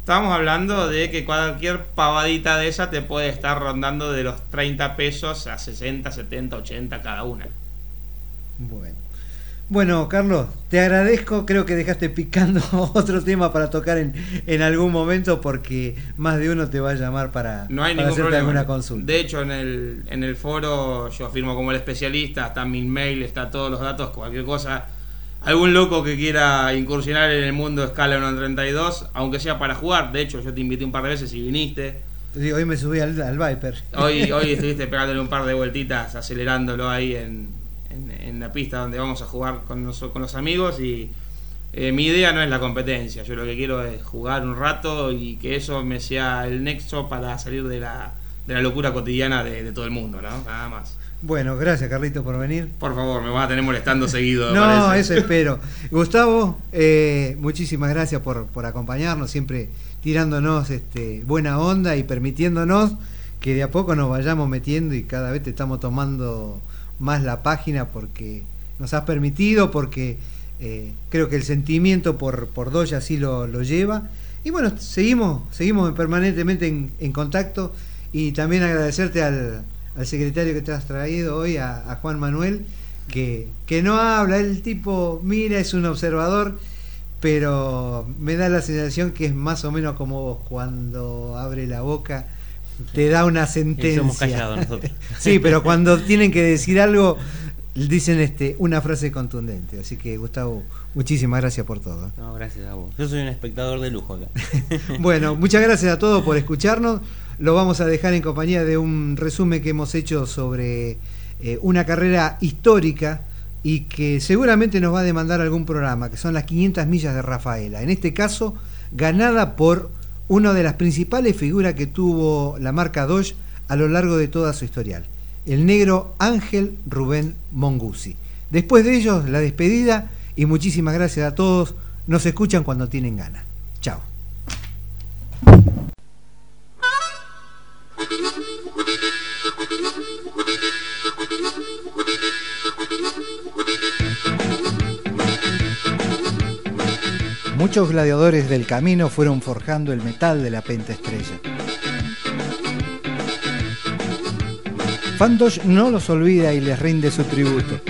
Estamos hablando de que cualquier pavadita de esa te puede estar rondando de los 30 pesos a 60, 70, 80 cada una. Bueno. Bueno, Carlos, te agradezco. Creo que dejaste picando [LAUGHS] otro tema para tocar en, en algún momento porque más de uno te va a llamar para, No hay para ningún hacerte problema. alguna consulta. De hecho, en el, en el foro yo firmo como el especialista, está mi mail, está todos los datos, cualquier cosa. Algún loco que quiera incursionar en el mundo de escala 1.32, aunque sea para jugar. De hecho, yo te invité un par de veces y viniste. Sí, hoy me subí al, al Viper. Hoy, hoy [LAUGHS] estuviste pegándole un par de vueltitas, acelerándolo ahí en, en- en la pista donde vamos a jugar con, nos- con los amigos y eh, mi idea no es la competencia, yo lo que quiero es jugar un rato y que eso me sea el nexo para salir de la, de la locura cotidiana de, de todo el mundo, ¿no? Nada más. Bueno, gracias Carlito por venir. Por favor, me vas a tener molestando seguido. No, eso espero. [LAUGHS] Gustavo, eh, muchísimas gracias por, por acompañarnos, siempre tirándonos este, buena onda y permitiéndonos que de a poco nos vayamos metiendo y cada vez te estamos tomando más la página porque nos has permitido, porque eh, creo que el sentimiento por, por Doya así lo, lo lleva. Y bueno, seguimos, seguimos permanentemente en, en contacto y también agradecerte al, al secretario que te has traído hoy, a, Juan Manuel, que, que no habla, el tipo mira, es un observador, pero me da la sensación que es más o menos como vos cuando abre la boca, te da una sentencia. somos callados nosotros. [LAUGHS] sí, pero cuando [LAUGHS] tienen que decir algo, dicen este una frase contundente. Así que Gustavo, muchísimas gracias por todo. No, gracias a vos. Yo soy un espectador de lujo acá. [LAUGHS] Bueno, muchas gracias a todos por escucharnos. Lo vamos a dejar en compañía de un resumen que hemos hecho sobre eh, una carrera histórica y que seguramente nos va a demandar algún programa, que son las 500 millas de Rafaela. En este caso, ganada por una de las principales figuras que tuvo la marca Dodge a lo largo de toda su historial, el negro Ángel Rubén Mongusi. Después de ellos, la despedida y muchísimas gracias a todos. Nos escuchan cuando tienen ganas. Muchos gladiadores del camino fueron forjando el metal de la pentaestrella. Fandosh no los olvida y les rinde su tributo.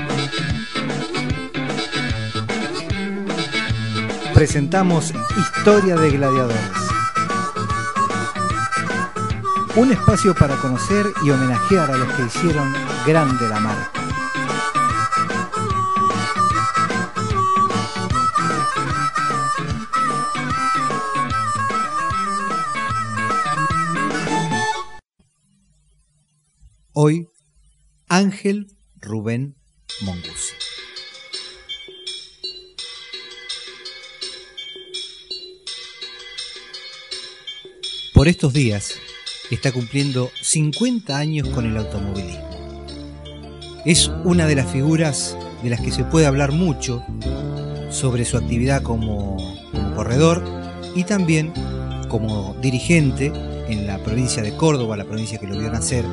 Presentamos Historia de Gladiadores. Un espacio para conocer y homenajear a los que hicieron grande la marca. Hoy, Ángel Rubén Monguzi. Por estos días está cumpliendo 50 años con el automovilismo. Es una de las figuras de las que se puede hablar mucho sobre su actividad como, como corredor y también como dirigente en la provincia de Córdoba, la provincia que lo vio nacer,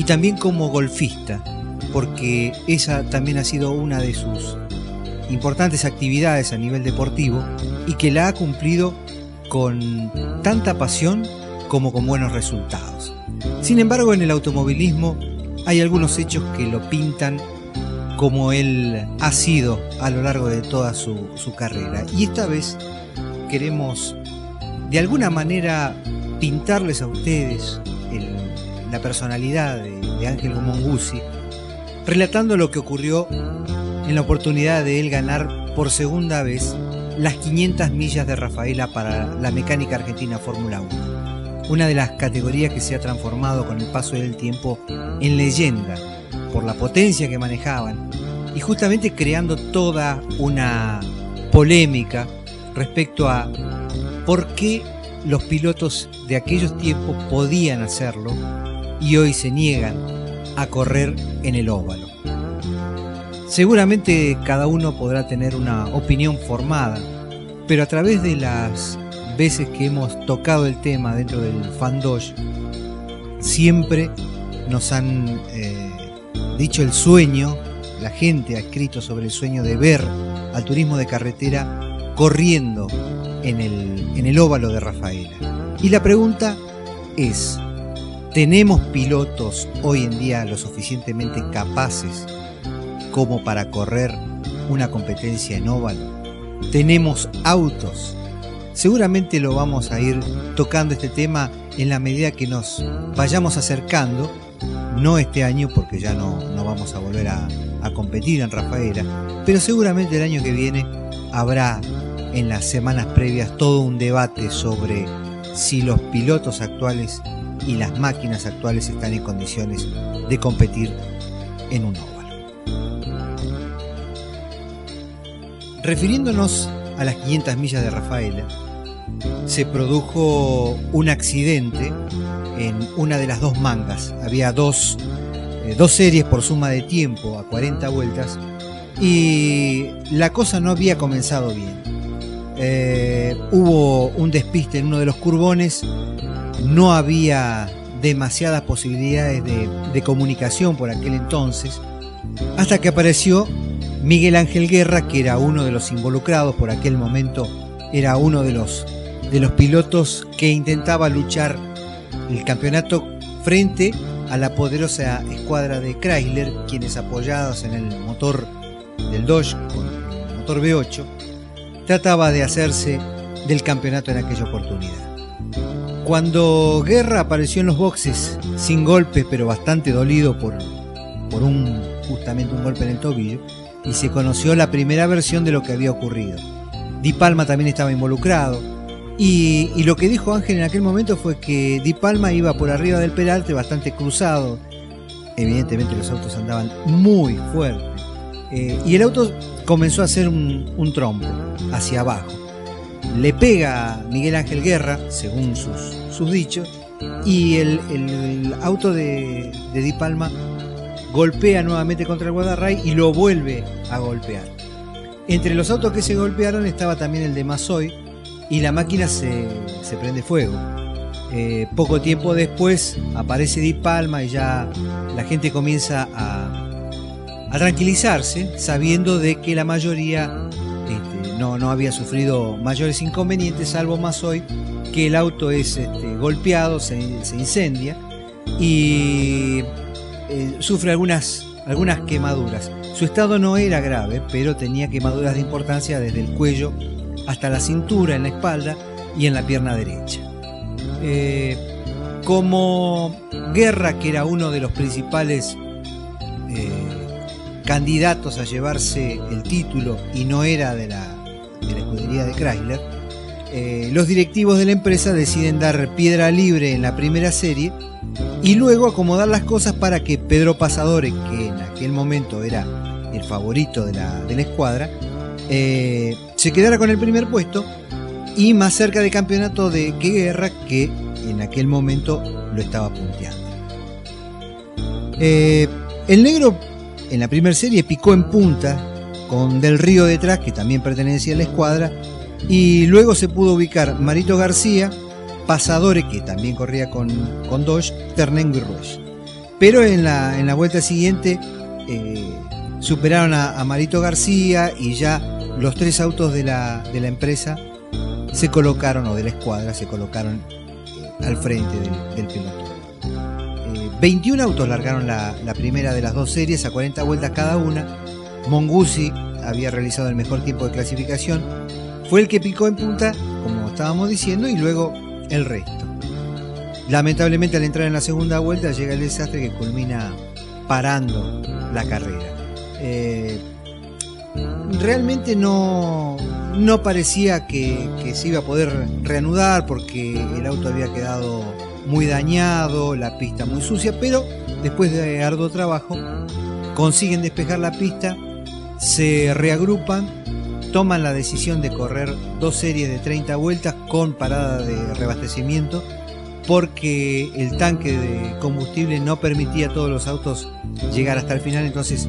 y también como golfista, porque esa también ha sido una de sus importantes actividades a nivel deportivo y que la ha cumplido con tanta pasión como con buenos resultados. Sin embargo, en el automovilismo hay algunos hechos que lo pintan como él ha sido a lo largo de toda su, su carrera. Y esta vez queremos de alguna manera pintarles a ustedes el- la personalidad de, Ángel Guzzi, relatando lo que ocurrió en la oportunidad de él ganar por segunda vez las 500 millas de Rafaela para la mecánica argentina Fórmula 1. Una de las categorías que se ha transformado con el paso del tiempo en leyenda por la potencia que manejaban y justamente creando toda una polémica respecto a por qué los pilotos de aquellos tiempos podían hacerlo y hoy se niegan a correr en el óvalo. Seguramente cada uno podrá tener una opinión formada, pero a través de las veces que hemos tocado el tema dentro del Fandosh, siempre nos han eh, dicho el sueño, la gente ha escrito sobre el sueño de ver al turismo de carretera corriendo en el, en el óvalo de Rafaela. Y la pregunta es, ¿tenemos pilotos hoy en día lo suficientemente capaces como para correr una competencia en óvalo? ¿Tenemos autos? Seguramente lo vamos a ir tocando este tema en la medida que nos vayamos acercando, no este año porque ya no, no vamos a volver a, a competir en Rafaela, pero seguramente el año que viene habrá en las semanas previas todo un debate sobre si los pilotos actuales y las máquinas actuales están en condiciones de competir en un óvalo. Refiriéndonos a las 500 millas de Rafaela, se produjo un accidente en una de las dos mangas. Había dos, eh, dos series por suma de tiempo a 40 vueltas y la cosa no había comenzado bien. Eh, hubo un despiste en uno de los curbones, no había demasiadas posibilidades de, comunicación por aquel entonces, hasta que apareció Miguel Ángel Guerra, que era uno de los involucrados por aquel momento, era uno de los, de los pilotos que intentaba luchar el campeonato frente a la poderosa escuadra de Chrysler, quienes apoyados en el motor del Dodge con el motor V8, trataba de hacerse del campeonato en aquella oportunidad. Cuando Guerra apareció en los boxes sin golpes, pero bastante dolido por, por un justamente un golpe en el tobillo, y se conoció la primera versión de lo que había ocurrido. Di Palma también estaba involucrado, y, lo que dijo Ángel en aquel momento fue que Di Palma iba por arriba del peralte bastante cruzado. Evidentemente los autos andaban muy fuerte. Eh, y el auto comenzó a hacer un, un trompo hacia abajo. Le pega a Miguel Ángel Guerra, según sus, sus dichos, y el, el auto de, de Di Palma golpea nuevamente contra el guardarray y lo vuelve a golpear. Entre los autos que se golpearon estaba también el de Mazoy y la máquina se, se prende fuego. Eh, poco tiempo después aparece Di Palma y ya la gente comienza a, a tranquilizarse sabiendo de que la mayoría este, no, no había sufrido mayores inconvenientes, salvo más hoy que el auto es este, golpeado, se, incendia y eh, sufre algunas, algunas quemaduras. Su estado no era grave, pero tenía quemaduras de importancia desde el cuello hasta la cintura, en la espalda y en la pierna derecha. Eh, como Guerra, que era uno de los principales eh, candidatos a llevarse el título y no era de la, de la escudería de Chrysler, eh, los directivos de la empresa deciden dar piedra libre en la primera serie y luego acomodar las cosas para que Pedro Pasadore, que en aquel momento era el favorito de la, de la escuadra, eh, se quedara con el primer puesto y más cerca de campeonato de que Guerra, que en aquel momento lo estaba punteando. Eh, el negro en la primera serie picó en punta con Del Río detrás, que también pertenecía a la escuadra, y luego se pudo ubicar Marito García, Pasadore, que también corría con, con Dodge, Ternengo y Ruesch. Pero en la, en la vuelta siguiente eh, superaron a, Marito García y ya los tres autos de la, de la empresa se colocaron, o de la escuadra, se colocaron eh, al frente del, del. Eh, 21 autos largaron la, la primera de las dos series a 40 vueltas cada una. Mongusi había realizado el mejor tiempo de clasificación. Fue el que picó en punta, como estábamos diciendo, y luego el resto. Lamentablemente al entrar en la segunda vuelta llega el desastre que culmina parando la carrera. Eh, realmente no, no parecía que, que se iba a poder reanudar porque el auto había quedado muy dañado, la pista muy sucia, pero después de arduo trabajo consiguen despejar la pista, se reagrupan, toman la decisión de correr dos series de 30 vueltas con parada de reabastecimiento porque el tanque de combustible no permitía a todos los autos llegar hasta el final, entonces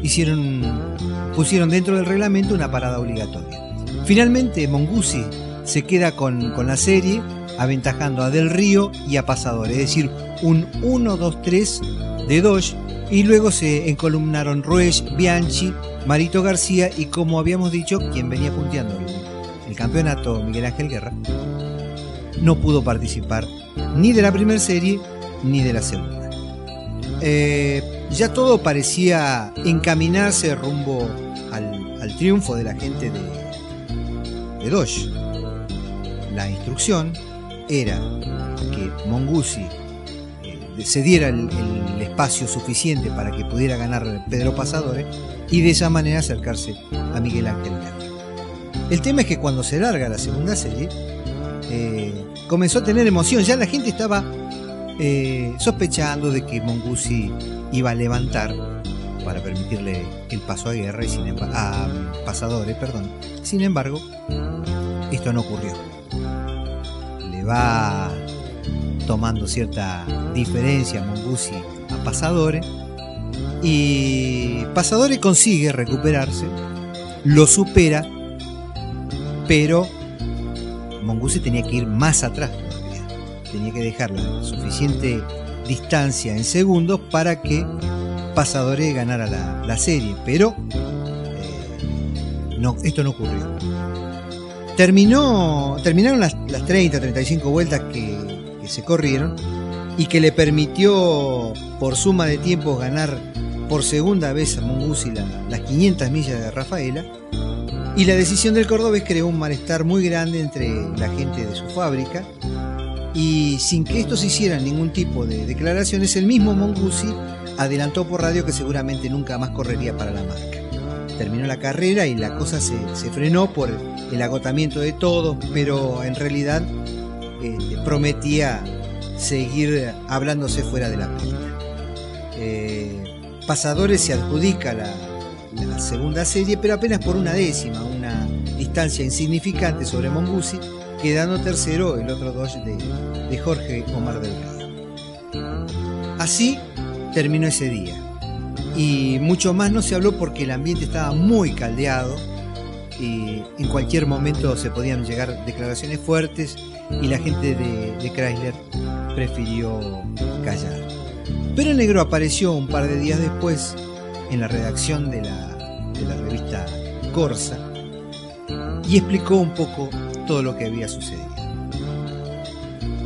pusieron dentro del reglamento una parada obligatoria. Finalmente Mongusi se queda con, con la serie aventajando a Del Río y a Pasador, es decir, un 1-2-3 de Dodge y luego se encolumnaron Ruesch, Bianchi, Marito García y como habíamos dicho, quien venía punteando el, campeonato, Miguel Ángel Guerra, no pudo participar ni de la primera serie ni de la segunda. Eh, ya todo parecía encaminarse rumbo al, triunfo de la gente de, de Dodge. La instrucción era que Mongusi se diera el, el espacio suficiente para que pudiera ganar Pedro Pasadore y de esa manera acercarse a Miguel Ángel Guerra. El tema es que cuando se larga la segunda serie, eh, comenzó a tener emoción. Ya la gente estaba eh, sospechando de que Mongusi iba a levantar para permitirle el paso a guerra y sin a Pasadores, perdón. Sin embargo, esto no ocurrió. Le va tomando cierta diferencia Mongusi a Pasadore y Pasadore consigue recuperarse, lo supera, pero Mongusi tenía que ir más atrás. Tenía que dejar la suficiente distancia en segundos para que Pasadore ganara la, la serie, pero eh, no, esto no ocurrió. Terminó, terminaron las, las 30, 35 vueltas que se corrieron y que le permitió por suma de tiempos ganar por segunda vez a Mongusi la- las 500 millas de Rafaela. Y la decisión del cordobés creó un malestar muy grande entre la gente de su fábrica. Y sin que estos hicieran ningún tipo de declaraciones, el mismo Mongusi adelantó por radio que seguramente nunca más correría para la marca. Terminó la carrera y la cosa se, se frenó por el agotamiento de todos, pero en realidad eh, prometía seguir hablándose fuera de la pista. Eh, Pasadores se adjudica la, segunda serie, pero apenas por una décima, una distancia insignificante sobre Mongusi, quedando tercero el otro Dodge de, de Jorge Omar del Río. Así terminó ese día. Y mucho más no se habló porque el ambiente estaba muy caldeado y en cualquier momento se podían llegar declaraciones fuertes y la gente de, Chrysler prefirió callar. Pero el negro apareció un par de días después en la redacción de la, de la revista Corsa y explicó un poco todo lo que había sucedido.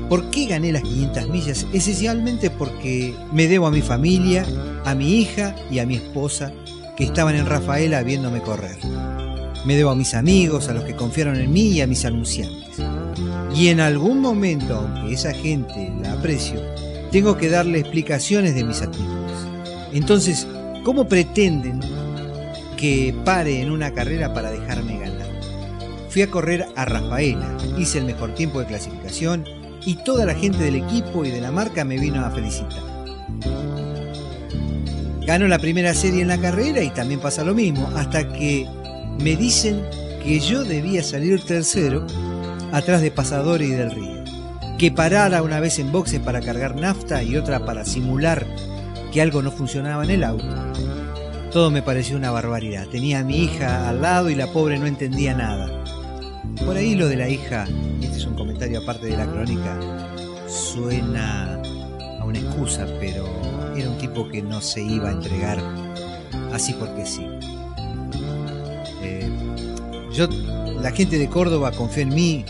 ¿Por qué gané las 500 millas? Esencialmente porque me debo a mi familia, a mi hija y a mi esposa que estaban en Rafaela viéndome correr. Me debo a mis amigos, a los que confiaron en mí y a mis anunciantes. Y en algún momento, aunque esa gente la aprecio, tengo que darle explicaciones de mis actitudes. Entonces, ¿cómo pretenden que pare en una carrera para dejarme ganar? Fui a correr a Rafaela, hice el mejor tiempo de clasificación y toda la gente del equipo y de la marca me vino a felicitar. Gano la primera serie en la carrera y también pasa lo mismo, hasta que me dicen que yo debía salir tercero atrás de Pasador y del Río. Que parara una vez en boxe para cargar nafta y otra para simular que algo no funcionaba en el auto. Todo me pareció una barbaridad. Tenía a mi hija al lado y la pobre no entendía nada. Por ahí lo de la hija, y este es un comentario aparte de la crónica, suena a una excusa, pero era un tipo que no se iba a entregar así porque sí. Eh, yo, la gente de Córdoba confió en mí,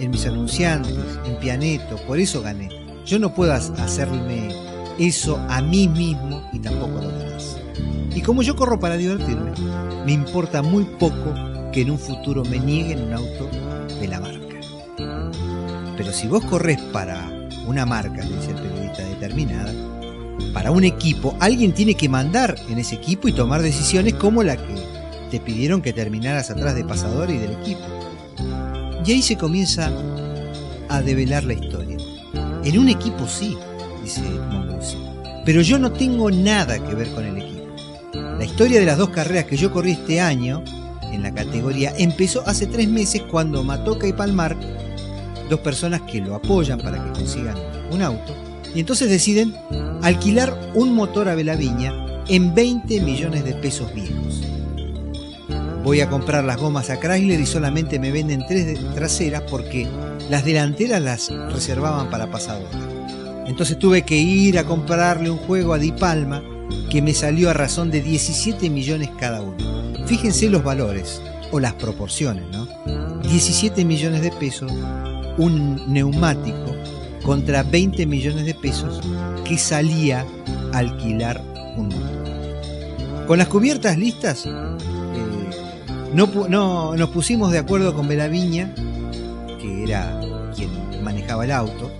en mis anunciantes, en Pianeto, por eso gané. Yo no puedo ha- hacerme eso a mí mismo y tampoco a los demás. Y como yo corro para divertirme, me importa muy poco que en un futuro me nieguen un auto de la marca. Pero si vos corres para una marca, dice el periodista determinada, para un equipo, alguien tiene que mandar en ese equipo y tomar decisiones como la que te pidieron que terminaras atrás de pasador y del equipo. Y ahí se comienza a develar la historia. En un equipo sí, dice Mongoose, pero yo no tengo nada que ver con el equipo. La historia de las dos carreras que yo corrí este año en la categoría empezó hace tres meses cuando Matoca y Palmar, dos personas que lo apoyan para que consigan un auto, y entonces deciden alquilar un motor a Belaviña en 20 millones de pesos viejos. Voy a comprar las gomas a Chrysler y solamente me venden tres traseras porque las delanteras las reservaban para pasadores. Entonces tuve que ir a comprarle un juego a Di Palma que me salió a razón de 17 millones cada uno. Fíjense los valores o las proporciones, ¿no? 17 millones de pesos, un neumático contra 20 millones de pesos que salía a alquilar un motor. Con las cubiertas listas, no, no- nos pusimos de acuerdo con Belaviña, que era quien manejaba el auto,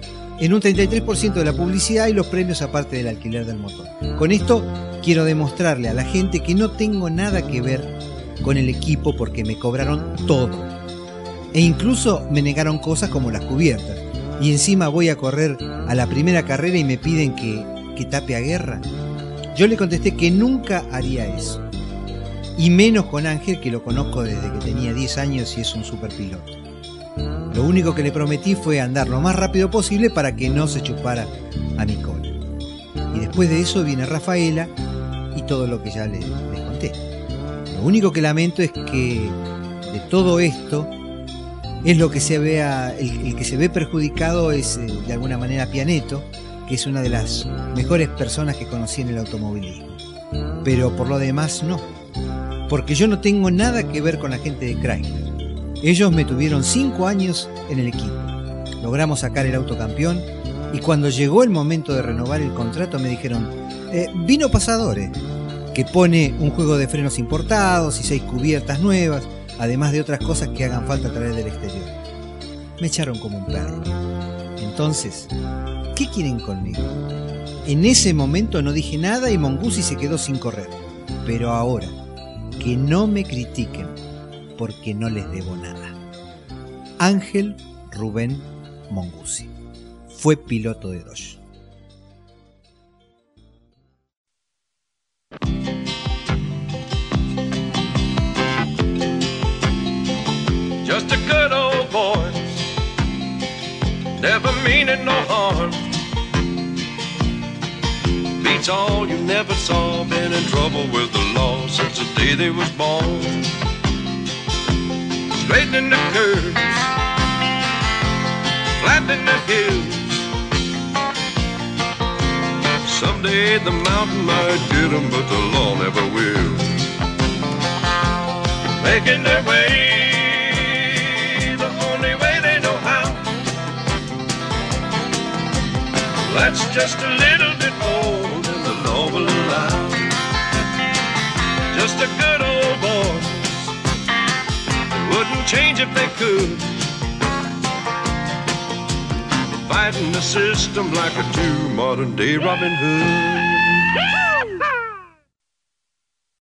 en un 33% de la publicidad y los premios aparte del alquiler del motor. Con esto quiero demostrarle a la gente que no tengo nada que ver con el equipo porque me cobraron todo. E incluso me negaron cosas como las cubiertas. Y encima voy a correr a la primera carrera y me piden que, que tape a guerra. Yo le contesté que nunca haría eso. Y menos con Ángel, que lo conozco desde que tenía 10 años y es un superpiloto. Lo único que le prometí fue andar lo más rápido posible para que no se chupara a mi cola. Y después de eso viene Rafaela y todo lo que ya le- les conté. Lo único que lamento es que de todo esto es lo que se vea, el, el que se ve perjudicado es eh, de alguna manera Pianeto, que es una de las mejores personas que conocí en el automovilismo. Pero por lo demás no, porque yo no tengo nada que ver con la gente de Chrysler. Ellos me tuvieron cinco años en el equipo. Logramos sacar el auto campeón y cuando llegó el momento de renovar el contrato me dijeron, "Eh, vino Pasadores, que pone un juego de frenos importados y seis cubiertas nuevas, además de otras cosas que hagan falta traer del exterior. Me echaron como un perro. Entonces, ¿qué quieren conmigo? En ese momento no dije nada y Mongusi se quedó sin correr. Pero ahora, que no me critiquen porque no les debo nada. Ángel Rubén Mongusi. Fue piloto de Dodge. Just a good old boy, never meaning no harm. Beats all you never saw, been in trouble with the since the day they was born. Straightening the curves, flattening the hills. Someday the mountain might get them, but the law never will. Making their way, the only way they know how. That's just a little bit more. Just a good old boy. Wouldn't change if they could. Fighting the system like a true modern day Robin Hood.